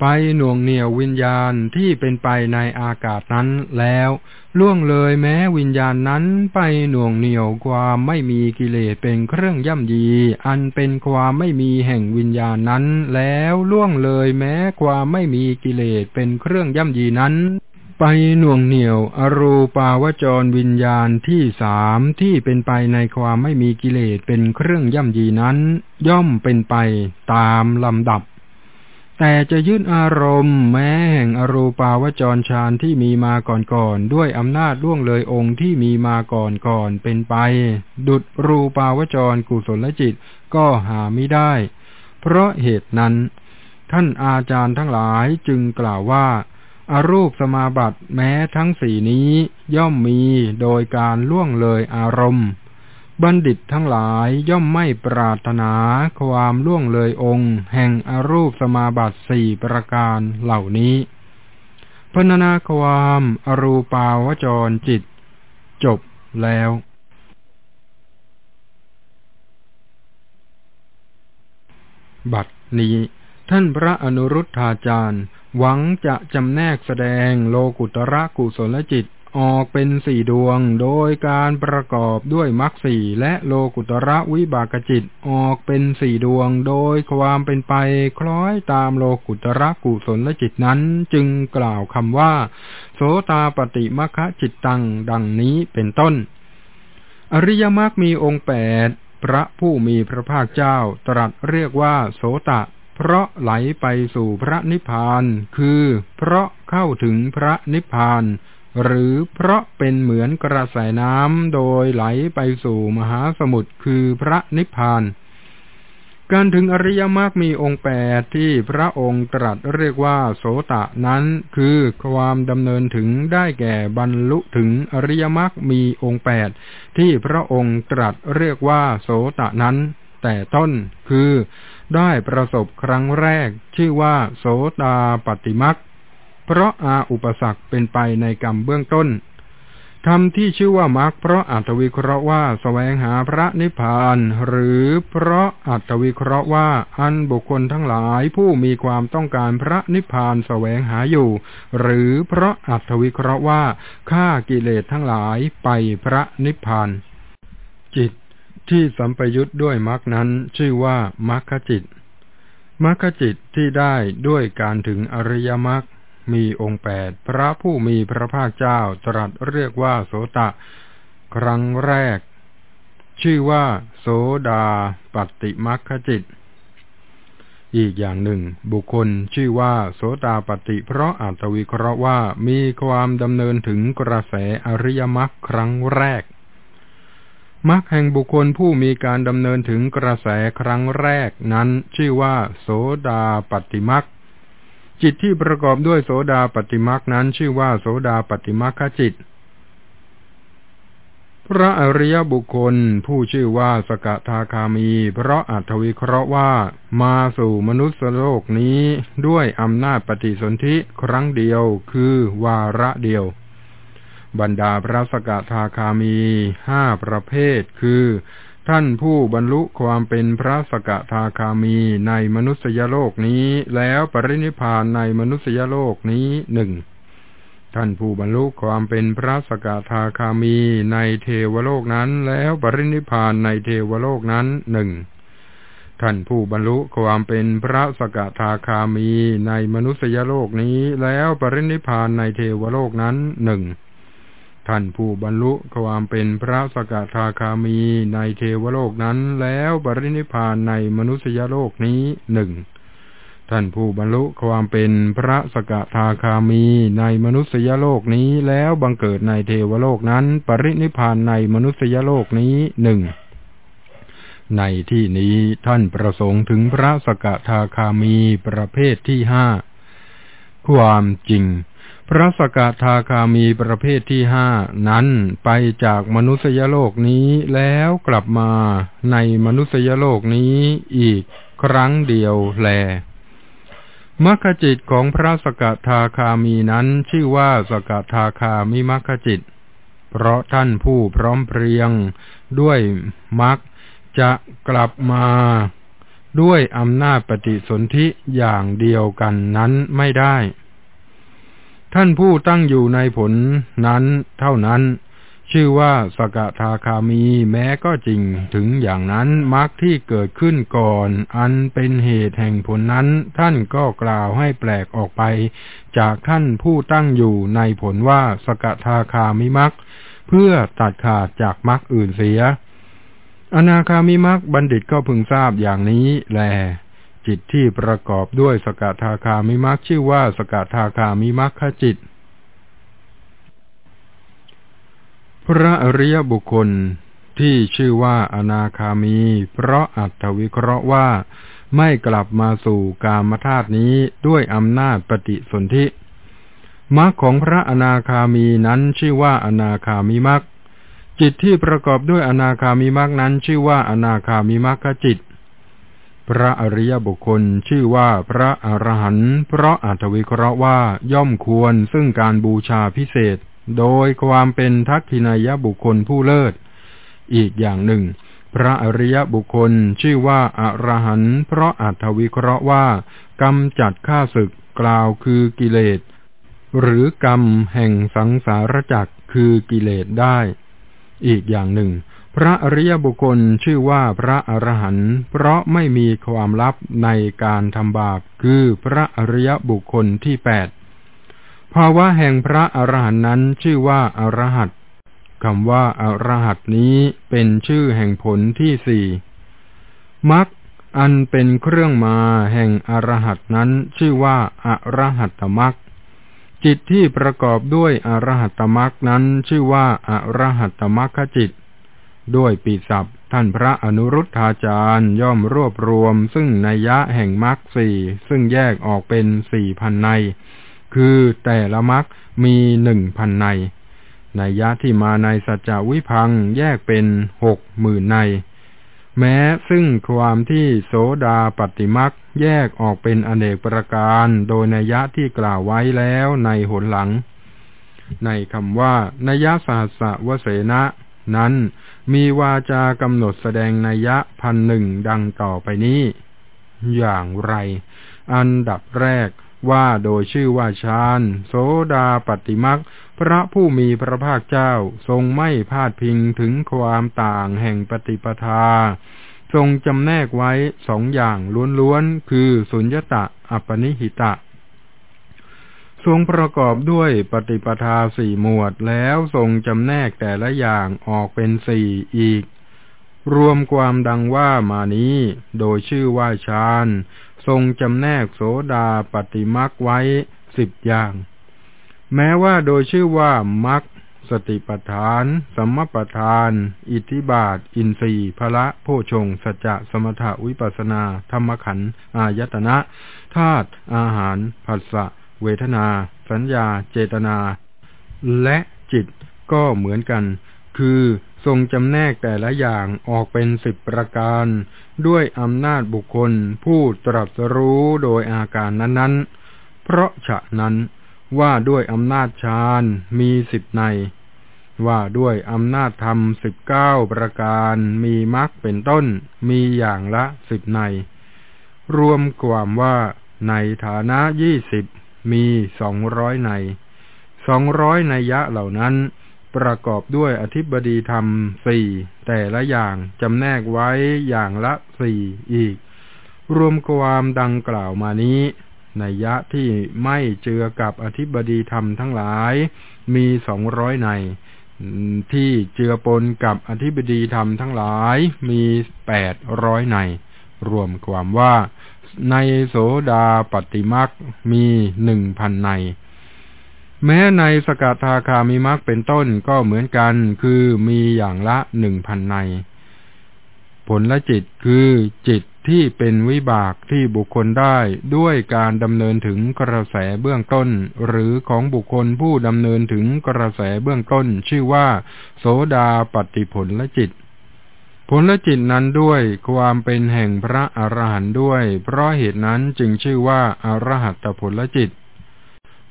Speaker 1: ไปหน่วงเหนี่ยววิญญาณที่เป็นไปในอากาศนั้นแล้ว ล่วงเลยแม้วิญญาณนั้นไปหน่วงเหนี่ยวความไม่มีกิเลสเป็นเครื่องย่ำยี อันเป็นความไม่มีแห่งวิญญาณนั้น แล้วล่วงเลยแม้ความไม่มีกิเลสเป็นเครื่องย่ำยีนั้น ไปหน่วงเหนี่ยว อรูปาวจรวิญญาณที่สามที่เป็นไปในความไม่มีกิเลสเป็นเครื่องย่ำยีนั้น ย่อมเป็นไปตามลำดับ แต่จะยึดอารมณ์แม้แห่งอรูปาวจรฌานที่มีมาก่อนๆด้วยอำนาจล่วงเลยองค์ที่มีมาก่อนๆเป็นไป ดุดรูปาวจรกุศลจิตก็หาไม่ได้ เพราะเหตุนั้น ท่านอาจารย์ทั้งหลายจึงกล่าวว่า อรูปสมาบัติแม้ทั้งสี่นี้ย่อมมีโดยการล่วงเลยอารมณ์ บัณฑิตทั้งหลายย่อมไม่ปรารถนาความล่วงเลยองค์ แห่งอรูปสมาบัติสี่ประการเหล่านี้พรรณนาความอรูปาวจรจิต จบแล้วบัดนี้ท่านพระอนุรุทธาจารย์ หวังจะจำแนกแสดงโลกุตระกุศลจิตออกเป็นสี่ดวง โดยการประกอบด้วยมรรคสี่และโลกุตระวิบากจิตออกเป็นสี่ดวง โดยความเป็นไปคล้อยตามโลกุตระกุศลจิตนั้น จึงกล่าวคำว่า โสตาปฏิมคจิตตังดังนี้เป็นต้น อริยมรรคมีองค์แปดพระผู้มีพระภาคเจ้าตรัสเรียกว่าโสตะ เพราะไหลไปสู่พระนิพพาน คือเพราะเข้าถึงพระนิพพาน หรือเพราะเป็นเหมือนกระแสน้ำโดยไหลไปสู่มหาสมุทรคือพระนิพพาน การถึงอริยมรรคมีองค์แปดที่พระองค์ตรัสเรียกว่าโสตะนั้น คือความดำเนินถึงได้แก่บรรลุถึงอริยมรรคมีองค์แปดที่พระองค์ตรัสเรียกว่าโสตะนั้น แต่ต้นคือ ได้ประสบครั้งแรก ชื่อว่าโสตาปฏิมรรคเพราะอาอุปสรรคเป็นไปในกรรมเบื้องต้นทำที่ชื่อว่ามรรคเพราะอัตวิเคราะห์ว่าสแสวงหาพระนิพพาน หรือเพราะอัตวิเคราะห์ว่าอันบุคคลทั้งหลายผู้มีความต้องการพระนิพพานสแสวงหาอยู่ หรือเพราะอัตวิเคราะห์ว่าฆ่ากิเลสทั้งหลายไปพระนิพพาน จิต ที่สัมปยุทธ์ด้วยมรรคนั้นชื่อว่ามรรคจิตมรรคจิตที่ได้ด้วยการถึงอริยมรรคมีองค์แปดพระผู้มีพระภาคเจ้าตรัสเรียกว่าโสตะ ครั้งแรก ชื่อว่า โสดาปฏิมัคคจิต อีกอย่างหนึ่ง บุคคลชื่อว่า โสตาปฏิเพราะอัตวิเคราะห์ว่ามีความดำเนินถึงกระแสอริยมรรคครั้งแรก มรรคแห่งบุคคลผู้มีการดำเนินถึงกระแสครั้งแรกนั้น ชื่อว่า โสดาปฏิมัคจิตที่ประกอบด้วยโสดาปฏิมักนั้นชื่อว่า โสดาปฏิมักขจิต พระอริยบุคคลผู้ชื่อว่าสกทาคามี เพราะอัตวิเคราะห์ว่ามาสู่มนุษย์โลกนี้ด้วยอำนาจปฏิสนธิครั้งเดียวคือวาระเดียว บรรดาพระสกทาคามีห้าประเภท คือ ท่านผู้บรรลุความเป็นพระสกทาคามีในมนุษยโลกนี้ แล้วปรินิพานในมนุษยโลกนี้หนึ่งท่านผู้บรรลุความเป็นพระสกทาคามีในเทวโลกนั้น แล้วปรินิพานในเทวโลกนั้นหนึ่งท่านผู้บรรลุความเป็นพระสกทาคามีในมนุษยโลกนี้ แล้วปรินิพานในเทวโลกนั้นหนึ่ง ท่านผู้บรรลุความเป็นพระสกทาคามีในเทวโลกนั้นแล้วบริณิพานในมนุษยโลกนี้หนึ่งท่านผู้บรรลุความเป็นพระสกทาคามีในมนุษยโลกนี้แล้วบังเกิดในเทวโลกนั้น ปรินิพานในมนุษยโลกนี้หนึ่งในที่นี้ท่านประสงค์ถึงพระสกทาคามีประเภทที่ห้าความจริง พระสกทาคามีประเภทที่ห้านั้นไปจากมนุษยโลกนี้แล้วกลับมาในมนุษยโลกนี้อีกครั้งเดียวแลมรรคจิตของพระสกทาคามีนั้นชื่อว่าสกทาคามิมรรคจิต เพราะท่านผู้พร้อมเพรียงด้วยมรรคจะกลับมาด้วยอำนาจปฏิสนธิอย่างเดียวกันนั้นไม่ได้ ท่านผู้ตั้งอยู่ในผลนั้นเท่านั้น ชื่อว่าสกทาคามีแม้ก็จริงถึงอย่างนั้นมรรคที่เกิดขึ้นก่อน อันเป็นเหตุแห่งผลนั้น ท่านก็กล่าวให้แปลกออกไป จากท่านผู้ตั้งอยู่ในผลว่าสกทาคามิมรรคเพื่อตัดขาดจากมรรคอื่นเสีย อนาคามิมรรคบัณฑิตก็พึงทราบอย่างนี้แล จิตที่ประกอบด้วยสกทาคามิมักชื่อว่าสกทาคามิมักขจิต พระอริยบุคคลที่ชื่อว่าอนาคามี เพราะอัตวิเคราะห์ว่าไม่กลับมาสู่กามธาตุนี้ด้วยอำนาจปฏิสนธิมรรคของพระอนาคามีนั้นชื่อว่าอนาคามิมักจิตที่ประกอบด้วยอนาคามิมักนั้นชื่อว่าอนาคามิมักขจิต พระอริยบุคคลชื่อว่าพระอรหันต์เพราะอัตวิเคราะห์ว่าย่อมควรซึ่งการบูชาพิเศษ โดยความเป็นทักขินายบุคคลผู้เลิศ อีกอย่างหนึ่ง พระอริยบุคคลชื่อว่าอรหันต์เพราะอัตวิเคราะห์ว่ากำจัดข้าศึกกล่าวคือกิเลส หรือกรรมแห่งสังสารจักคือกิเลสได้ อีกอย่างหนึ่ง พระอริยบุคคลชื่อว่าพระอรหันต์เพราะไม่มีความลับในการทำบาปคือพระอริยบุคคลที่แปดภาวะแห่งพระอรหันต์นั้นชื่อว่าอรหัตคำว่าอรหัตนี้เป็นชื่อแห่งผลที่สี่มักอันเป็นเครื่องมาแห่งอรหัตนั้นชื่อว่าอรหัตมักจิตที่ประกอบด้วยอรหัตมักนั้นชื่อว่าอรหัตตมักขจิต ด้วยปีศัพท์ท่านพระอนุรุทธาจารย์ย่อมรวบรวม ซึ่งนัยยะแห่งมักสี่ซึ่งแยกออกเป็นสี่พันใน คือแต่ละมักมีหนึ่งพันในนัยยะที่มาในสัจจวิพังแยกเป็นหกหมื่นใน แม้ซึ่งความที่โสดาปฏิมักแยกออกเป็นอเนกประการ โดยนัยยะที่กล่าวไว้แล้วในหนหลัง ในคำว่านัยสหัสวเสนะ นั้น มีวาจากำหนดแสดงนัยยะพันหนึ่งดังต่อไปนี้ อย่างไร อันดับแรกว่าโดยชื่อว่าชาญโสดาปฏิมักพระผู้มีพระภาคเจ้าทรงไม่พาดพิงถึงความต่างแห่งปฏิปทา ทรงจำแนกไว้สองอย่างล้วนๆ คือสุญญตะ อัปนิหิตะ ทรงประกอบด้วยปฏิปทาสี่หมวดแล้วทรงจำแนกแต่ละอย่างออกเป็นสี่อีก รวมความดังว่ามานี้ โดยชื่อว่าฌานทรงจำแนกโสดาปฏิมักไว้สิบอย่าง แม้ว่าโดยชื่อว่ามักสติปทาน สัมมปทาน อิทธิบาท อินทรีย์พละโพชง สัจจะสมถะวิปัสนา ธรรมขันธ์อายตนะธาตุอาหารผัสสะ เวทนา สัญญา เจตนา และจิตก็เหมือนกัน คือทรงจำแนกแต่ละอย่างออกเป็นสิบประการ ด้วยอำนาจบุคคลผู้ตรัสรู้โดยอาการนั้นๆ เพราะฉะนั้นว่าด้วยอำนาจฌานมีสิบใน ว่าด้วยอำนาจธรรมสิบเก้าประการมีมรรคเป็นต้นมีอย่างละสิบใน รวมความว่าในฐานะยี่สิบ มีสองร้อยในสองร้อยในยะเหล่านั้น ประกอบด้วยอธิบดีธรรมสี่แต่ละอย่างจำแนกไว้อย่างละสี่อีก รวมความดังกล่าวมานี้ในยะที่ไม่เจือกับอธิบดีธรรมทั้งหลาย มีสองร้อยในที่เจือปนกับอธิบดีธรรมทั้งหลายมีแปดร้อยในรวมความว่า ในโสดาปฏิมักมีหนึ่งพันใน แม้ในสกทาคามีมรรคเป็นต้นก็เหมือนกันคือมีอย่างละหนึ่งพันใน ผลละจิตคือจิตที่เป็นวิบากที่บุคคลได้ด้วยการดำเนินถึงกระแสเบื้องต้น หรือของบุคคลผู้ดำเนินถึงกระแสเบื้องต้น ชื่อว่า โสดาปฏิผลละจิต ผลละจิตนั้นด้วยความเป็นแห่งพระอรหันต์ด้วย เพราะเหตุนั้นจึงชื่อว่าอรหัตผลละจิต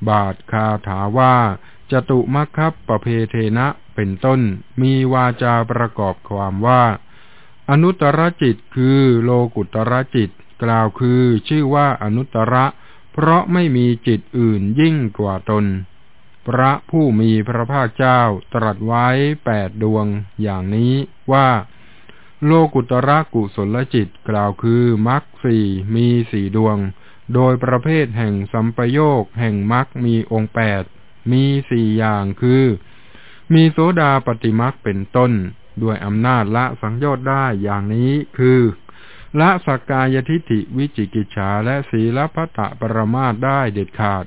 Speaker 1: บาทคาถาว่าจตุมัคคับประเพเทนะเป็นต้น มีวาจาประกอบความว่า อนุตรจิตคือโลกุตรจิต กล่าวคือชื่อว่าอนุตระ เพราะไม่มีจิตอื่นยิ่งกว่าตน พระผู้มีพระภาคเจ้าตรัสไว้แปดดวงอย่างนี้ว่า โลกุตระกุศลจิตกล่าวคือมักสี่มีสี่ดวง โดยประเภทแห่งสัมปโยคแห่งมรรคมีองค์แปดมีสี่อย่างคือ มีโสดาปฏิมรรคเป็นต้น ด้วยอำนาจละสังโยชน์ได้อย่างนี้คือละสักกายทิฏฐิวิจิกิจฉาและศีลพัตะปรมาตได้เด็ดขาด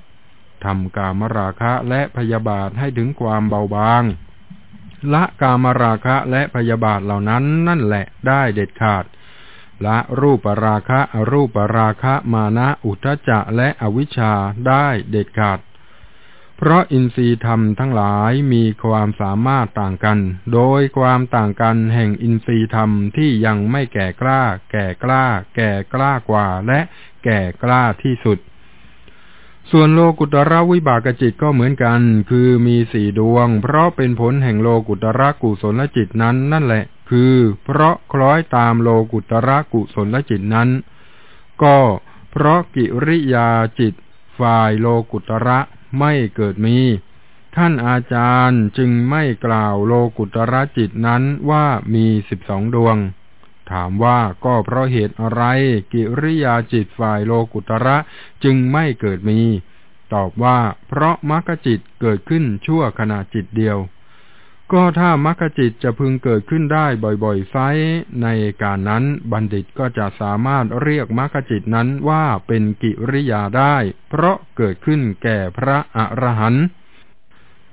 Speaker 1: ทำกามราคะและพยาบาทให้ถึงความเบาบาง ละกามราคะและพยาบาทเหล่านั้นนั่นแหละได้เด็ดขาด ละรูปราคะอรูปราคะมานะอุทจจะและอวิชชาได้เด็ดขาด เพราะอินทรีย์ธรรมทั้งหลายมีความสามารถต่างกัน โดยความต่างกันแห่งอินทรีย์ธรรมที่ยังไม่แก่กล้า แก่กล้า แก่กล้ากว่าและแก่กล้าที่สุด ส่วนโลกุตระวิบากจิตก็เหมือนกัน คือมีสี่ดวง เพราะเป็นผลแห่งโลกุตระกุศลจิตนั้นนั่นแหละ คือ เพราะคล้อยตามโลกุตระกุศลจิตนั้น ก็เพราะกิริยาจิต ฝ่ายโลกุตระไม่เกิดมี ท่านอาจารย์จึงไม่กล่าวโลกุตระจิตนั้นว่ามีสิบสองดวง ถามว่าก็เพราะเหตุอะไร กิริยาจิตฝ่ายโลกุตระจึงไม่เกิดมี ตอบว่า เพราะมรรคจิตเกิดขึ้นชั่วขณะจิตเดียว ก็ถ้ามรรคจิตจะพึงเกิดขึ้นได้บ่อยๆไซในการนั้นบัณฑิตก็จะสามารถเรียกมรรคจิตนั้นว่าเป็นกิริยาได้ เพราะเกิดขึ้นแก่พระอรหันต์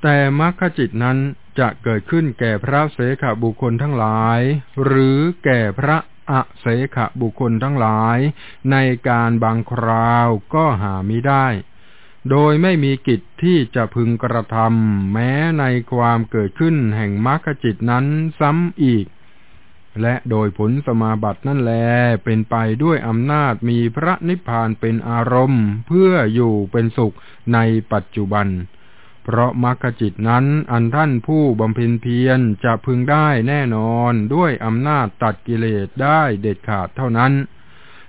Speaker 1: แต่มรรคจิตนั้น จะเกิดขึ้นแก่พระเสขบุคคลทั้งหลาย หรือแก่พระอเสขบุคคลทั้งหลาย ในการบางคราวก็หาไม่ได้ โดยไม่มีกิจที่จะพึงกระทำแม้ในความเกิดขึ้นแห่งมรรคจิตนั้นซ้ำอีก และโดยผลสมาบัตินั่นแลเป็นไปด้วยอำนาจมีพระนิพพานเป็นอารมณ์ เพื่ออยู่เป็นสุขในปัจจุบัน เพราะมรรคจิตนั้นอันท่านผู้บำเพ็ญเพียรจะพึงได้แน่นอนด้วยอำนาจตัดกิเลสได้เด็ดขาดเท่านั้น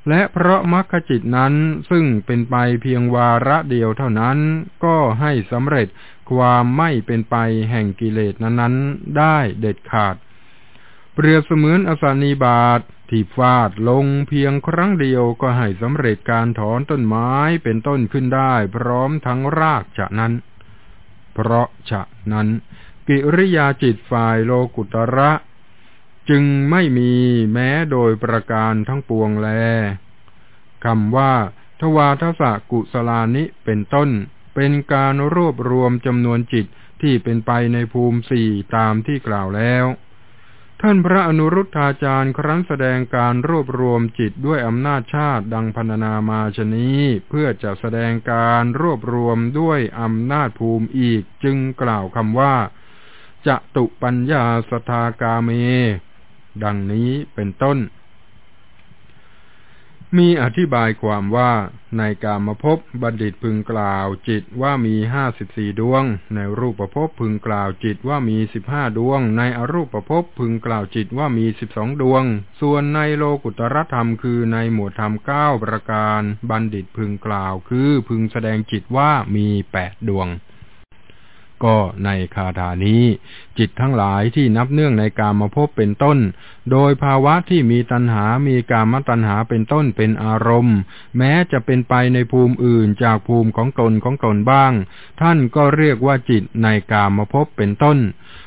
Speaker 1: และเพราะมรรคจิตนั้นซึ่งเป็นไปเพียงวาระเดียวเท่านั้น ก็ให้สำเร็จความไม่เป็นไปแห่งกิเลสนั้นๆ ได้เด็ดขาด เปรียบเสมือนอสานีบาทที่ฟาดลงเพียงครั้งเดียวก็ให้สำเร็จการถอนต้นไม้เป็นต้นขึ้นได้พร้อมทั้งรากจะนั้น เพราะฉะนั้น กิริยาจิตฝ่ายโลกุตระ จึงไม่มีแม้โดยประการทั้งปวงแลคำว่า ทวาทศกุสลานิเป็นต้น เป็นการรวบรวมจำนวนจิตที่เป็นไปในภูมิสี่ตามที่กล่าวแล้ว ท่านพระอนุรุทธาจารย์ครั้นแสดงการรวบรวมจิตด้วยอำนาจชาติดังพรรณนามาชนี้เพื่อจะแสดงการรวบรวมด้วยอำนาจภูมิอีกจึงกล่าวคำว่าจะตุปัญญาสทากาเม ดังนี้เป็นต้น มีอธิบายความว่าในกามภพบัณฑิตพึงกล่าวจิตว่ามีห้าสิบสี่ดวง ในรูปภพพึงกล่าวจิตว่ามีสิบห้าดวง ในอรูปภพพึงกล่าวจิตว่ามีสิบสองดวง ส่วนในโลกุตรธรรมคือในหมวดธรรมเก้าประการ บัณฑิตพึงกล่าวคือพึงแสดงจิตว่ามีแปดดวง ก็ในคาถานี้ จิตทั้งหลายที่นับเนื่องในกามภพบเป็นต้น โดยภาวะที่มีตัณหา มีกามตัณหาเป็นต้นเป็นอารมณ์ แม้จะเป็นไปในภูมิอื่นจากภูมิของตนของตนบ้าง ท่านก็เรียกว่าจิตในกามภพบเป็นต้น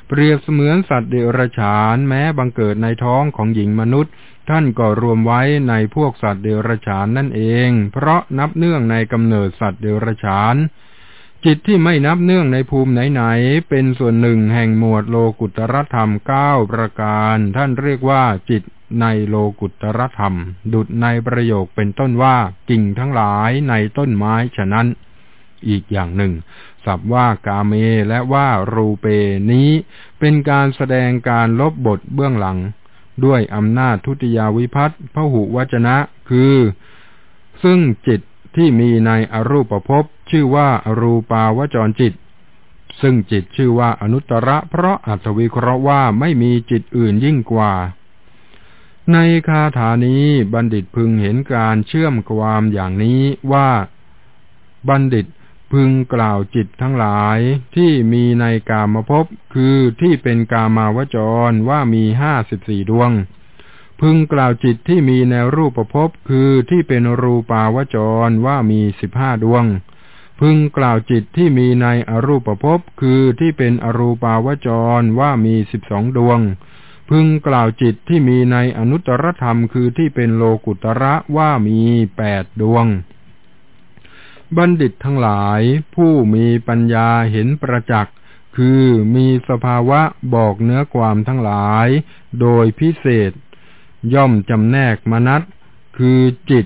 Speaker 1: เปรียบเสมือนสัตว์เดรัจฉาน แม้บังเกิดในท้องของหญิงมนุษย์ ท่านก็รวมไว้ในพวกสัตว์เดรัจฉานนั่นเอง เพราะนับเนื่องในกำเนิดสัตว์เดรัจฉาน จิตที่ไม่นับเนื่องในภูมิไหนๆเป็นส่วนหนึ่งแห่งหมวดโลกุตรธรรมเก้าประการ ท่านเรียกว่าจิตในโลกุตรธรรม ดุดในประโยคเป็นต้นว่ากิ่งทั้งหลายในต้นไม้ฉะนั้น อีกอย่างหนึ่งสับว่ากาเมและว่ารูเปนี้ เป็นการแสดงการลบบทเบื้องหลัง ด้วยอำนาจทุติยาวิพัตพหุวจนะ คือ ซึ่งจิต ที่มีในอรูปภพชื่อว่าอรูปาวจรจิต ซึ่งจิตชื่อว่าอนุตตระ เพราะอัตวิเคราะห์ว่าไม่มีจิตอื่นยิ่งกว่า ในคาถานี้บัณฑิตพึงเห็นการเชื่อมความอย่างนี้ว่า บัณฑิตพึงกล่าวจิตทั้งหลายที่มีในกามภพคือที่เป็นกามาวจรว่ามีห้าสิบสี่ดวง พึงกล่าวจิตที่มีในรูปภพคือที่เป็นรูปาวจรว่ามีสิบห้าดวง พึงกล่าวจิตที่มีในอรูปภพคือที่เป็นอรูปาวจรว่ามีสิบสองดวง พึงกล่าวจิตที่มีในอนุตตรธรรมคือที่เป็นโลกุตระว่ามีแปดดวง บัณฑิตทั้งหลาย ผู้มีปัญญาเห็นประจักษ์คือมีสภาวะบอกเนื้อความทั้งหลาย โดยพิเศษ ย่อมจำแนกมนัตคือจิต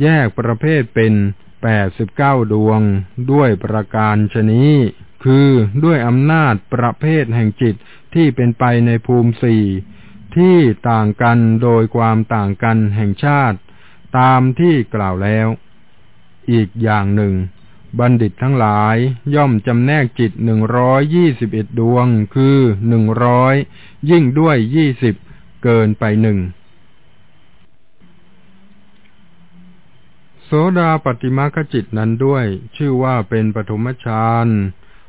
Speaker 1: แยกประเภทเป็นแปดสิบเก้าดวงด้วยประการชนี้คือด้วยอำนาจประเภทแห่งจิตที่เป็นไปในภูมิสี่ที่ต่างกันโดยความต่างกันแห่งชาติ ตามที่กล่าวแล้ว อีกอย่างหนึ่ง บัณฑิตทั้งหลายย่อมจำแนกจิตหนึ่งร้อยยี่สิบเอ็ดดวงคือหนึ่งร้อยยิ่งด้วยยี่สิบ เกินไปหนึ่งโสดาปฏิมาคจิตนั้นด้วย ชื่อว่าเป็นปฐมฌาน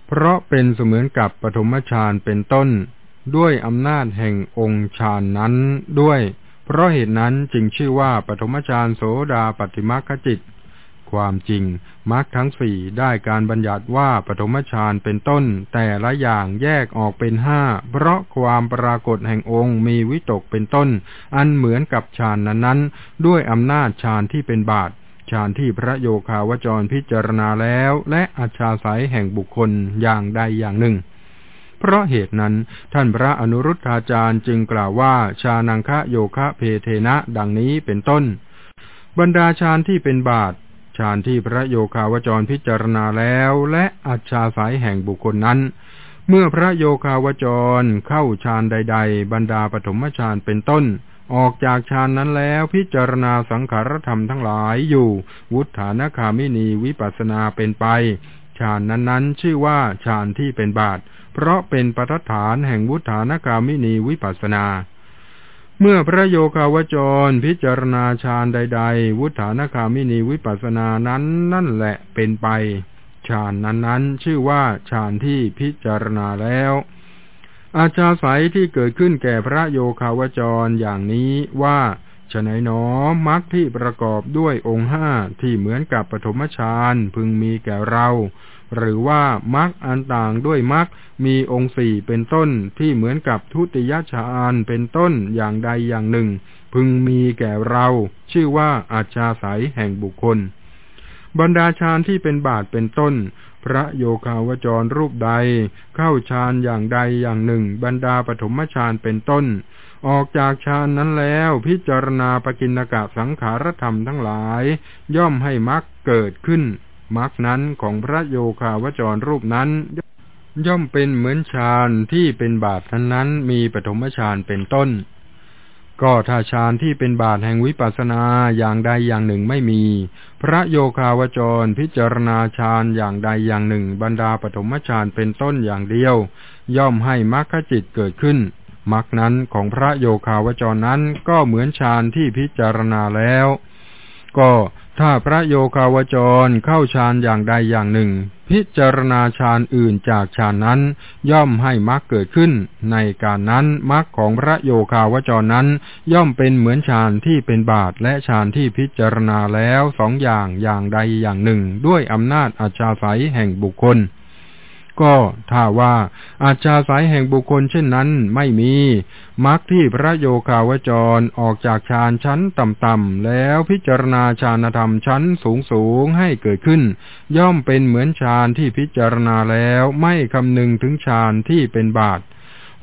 Speaker 1: เพราะเป็นเสมือนกับปฐมฌานเป็นต้น ด้วยอำนาจแห่งองค์ฌานนั้นด้วย เพราะเหตุนั้นจึงชื่อว่าปฐมฌานโสดาปฏิมาคจิต ความจริงมรรคทั้งสี่ได้การบัญญัติว่าปฐมฌานเป็นต้น แต่ละอย่างแยกออกเป็นห้าเพราะความปรากฏแห่งองค์มีวิตกเป็นต้น อันเหมือนกับฌานนั้นๆ ด้วยอำนาจฌานที่เป็นบาทฌานที่พระโยคาวจรพิจารณาแล้ว และอัจฉาสัยแห่งบุคคลอย่างใดอย่างหนึ่งเพราะเหตุนั้นท่านพระอนุรุทธาจารย์จึงกล่าวว่าชานังคะโยคะเพเทนะดังนี้เป็นต้น บรรดาฌานที่เป็นบาท ฌานที่พระโยคาวจรพิจารณาแล้ว และอัจฉาสัยแห่งบุคคลนั้น เมื่อพระโยคาวจรเข้าฌานใด ๆ บรรดาปฐมฌานเป็นต้น ออกจากฌานนั้นแล้วพิจารณาสังขารธรรมทั้งหลายอยู่ วุฒานคามินีวิปัสนาเป็นไปฌานนั้นๆ ชื่อว่าฌานที่เป็นบาท เพราะเป็นปฐฐานแห่งวุฒานคามินีวิปัสนา เมื่อพระโยคาวจรพิจารณาฌานใด ๆ วุฒานคามินีวิปัสนานั้นนั่นแหละเป็นไปฌานนั้นๆ ชื่อว่าฌานที่พิจารณาแล้ว อาชาศัยที่เกิดขึ้นแก่พระโยคาวจรอย่างนี้ว่าฉนัยหนอมรรคที่ประกอบด้วยองค์ห้าที่เหมือนกับปฐมฌานพึงมีแก่เรา หรือว่ามรรคอันต่างด้วยมรรคมีองค์สี่เป็นต้นที่เหมือนกับทุติยฌานเป็นต้นอย่างใดอย่างหนึ่ง พึงมีแก่เรา ชื่อว่าอาชาศัยแห่งบุคคล บรรดาฌานที่เป็นบาทเป็นต้น พระโยคาวจรรูปใด เข้าฌานอย่างใดอย่างหนึ่ง บรรดาปฐมฌานเป็นต้น ออกจากฌานนั้นแล้วพิจารณาปกินกะสังขารธรรมทั้งหลาย ย่อมให้มรรคเกิดขึ้น มรรคนั้นของพระโยคาวจรรูปนั้น ย่อมเป็นเหมือนฌานที่เป็นบาทนั้นนั้นมีปฐมฌานเป็นต้น ก็ถ้าฌานที่เป็นบาทแห่งวิปัสสนาอย่างใดอย่างหนึ่งไม่มี พระโยคาวจรพิจารณาฌานอย่างใดอย่างหนึ่ง บรรดาปฐมฌานเป็นต้นอย่างเดียว ย่อมให้มรรคจิตเกิดขึ้นมรรคนั้นของพระโยคาวจรนั้นก็เหมือนฌานที่พิจารณาแล้ว ก็ ถ้าพระโยคาวจรเข้าฌานอย่างใดอย่างหนึ่ง พิจารณาฌานอื่นจากฌานนั้น ย่อมให้มรรคเกิดขึ้น ในการนั้นมรรคของพระโยคาวจรนั้น ย่อมเป็นเหมือนฌานที่เป็นบาทและฌานที่พิจารณาแล้วสองอย่างอย่างใดอย่างหนึ่ง ด้วยอำนาจอาชาสัยแห่งบุคคล ก็ถ้าว่าอาจาสายแห่งบุคคลเช่นนั้นไม่มีมรรคที่พระโยคาวจรออกจากฌานชั้นต่ำๆแล้วพิจารณาฌานธรรมชั้นสูงๆให้เกิดขึ้น ย่อมเป็นเหมือนฌานที่พิจารณาแล้วไม่คำนึงถึงฌานที่เป็นบาท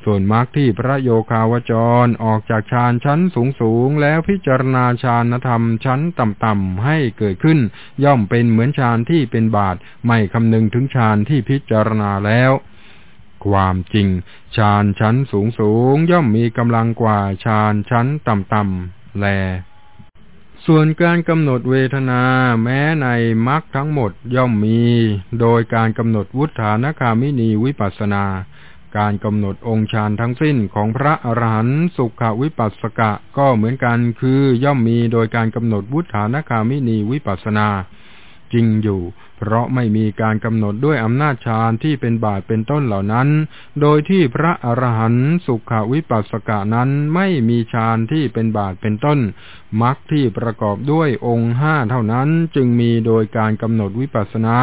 Speaker 1: ส่วนมรรคที่พระโยคาวจรออกจากฌานชั้นสูงสูงแล้วพิจารณาฌานธรรมชั้นต่ำๆให้เกิดขึ้น ย่อมเป็นเหมือนฌานที่เป็นบาทไม่คำนึงถึงฌานที่พิจารณาแล้วความจริงฌานชั้นสูงสูงย่อมมีกำลังกว่าฌานชั้นต่ำๆแล ส่วนการกำหนดเวทนาแม้ในมรรคทั้งหมดย่อมมี โดยการกำหนดวุฒานคามินีวิปัสนา การกำหนดองค์ฌานทั้งสิ้นของพระอรหันต์สุขวิปัสสกะก็เหมือนกันคือย่อมมีโดยการกำหนดวุฒานคามินีวิปัสนา จริงอยู่ เพราะไม่มีการกำหนดด้วยอำนาจฌานที่เป็นบาทเป็นต้นเหล่านั้น โดยที่พระอรหันต์สุขวิปัสสกะนั้นไม่มีฌานที่เป็นบาทเป็นต้นมรรคที่ประกอบด้วยองค์ห้าเท่านั้นจึงมีโดยการกำหนดวิปัสนา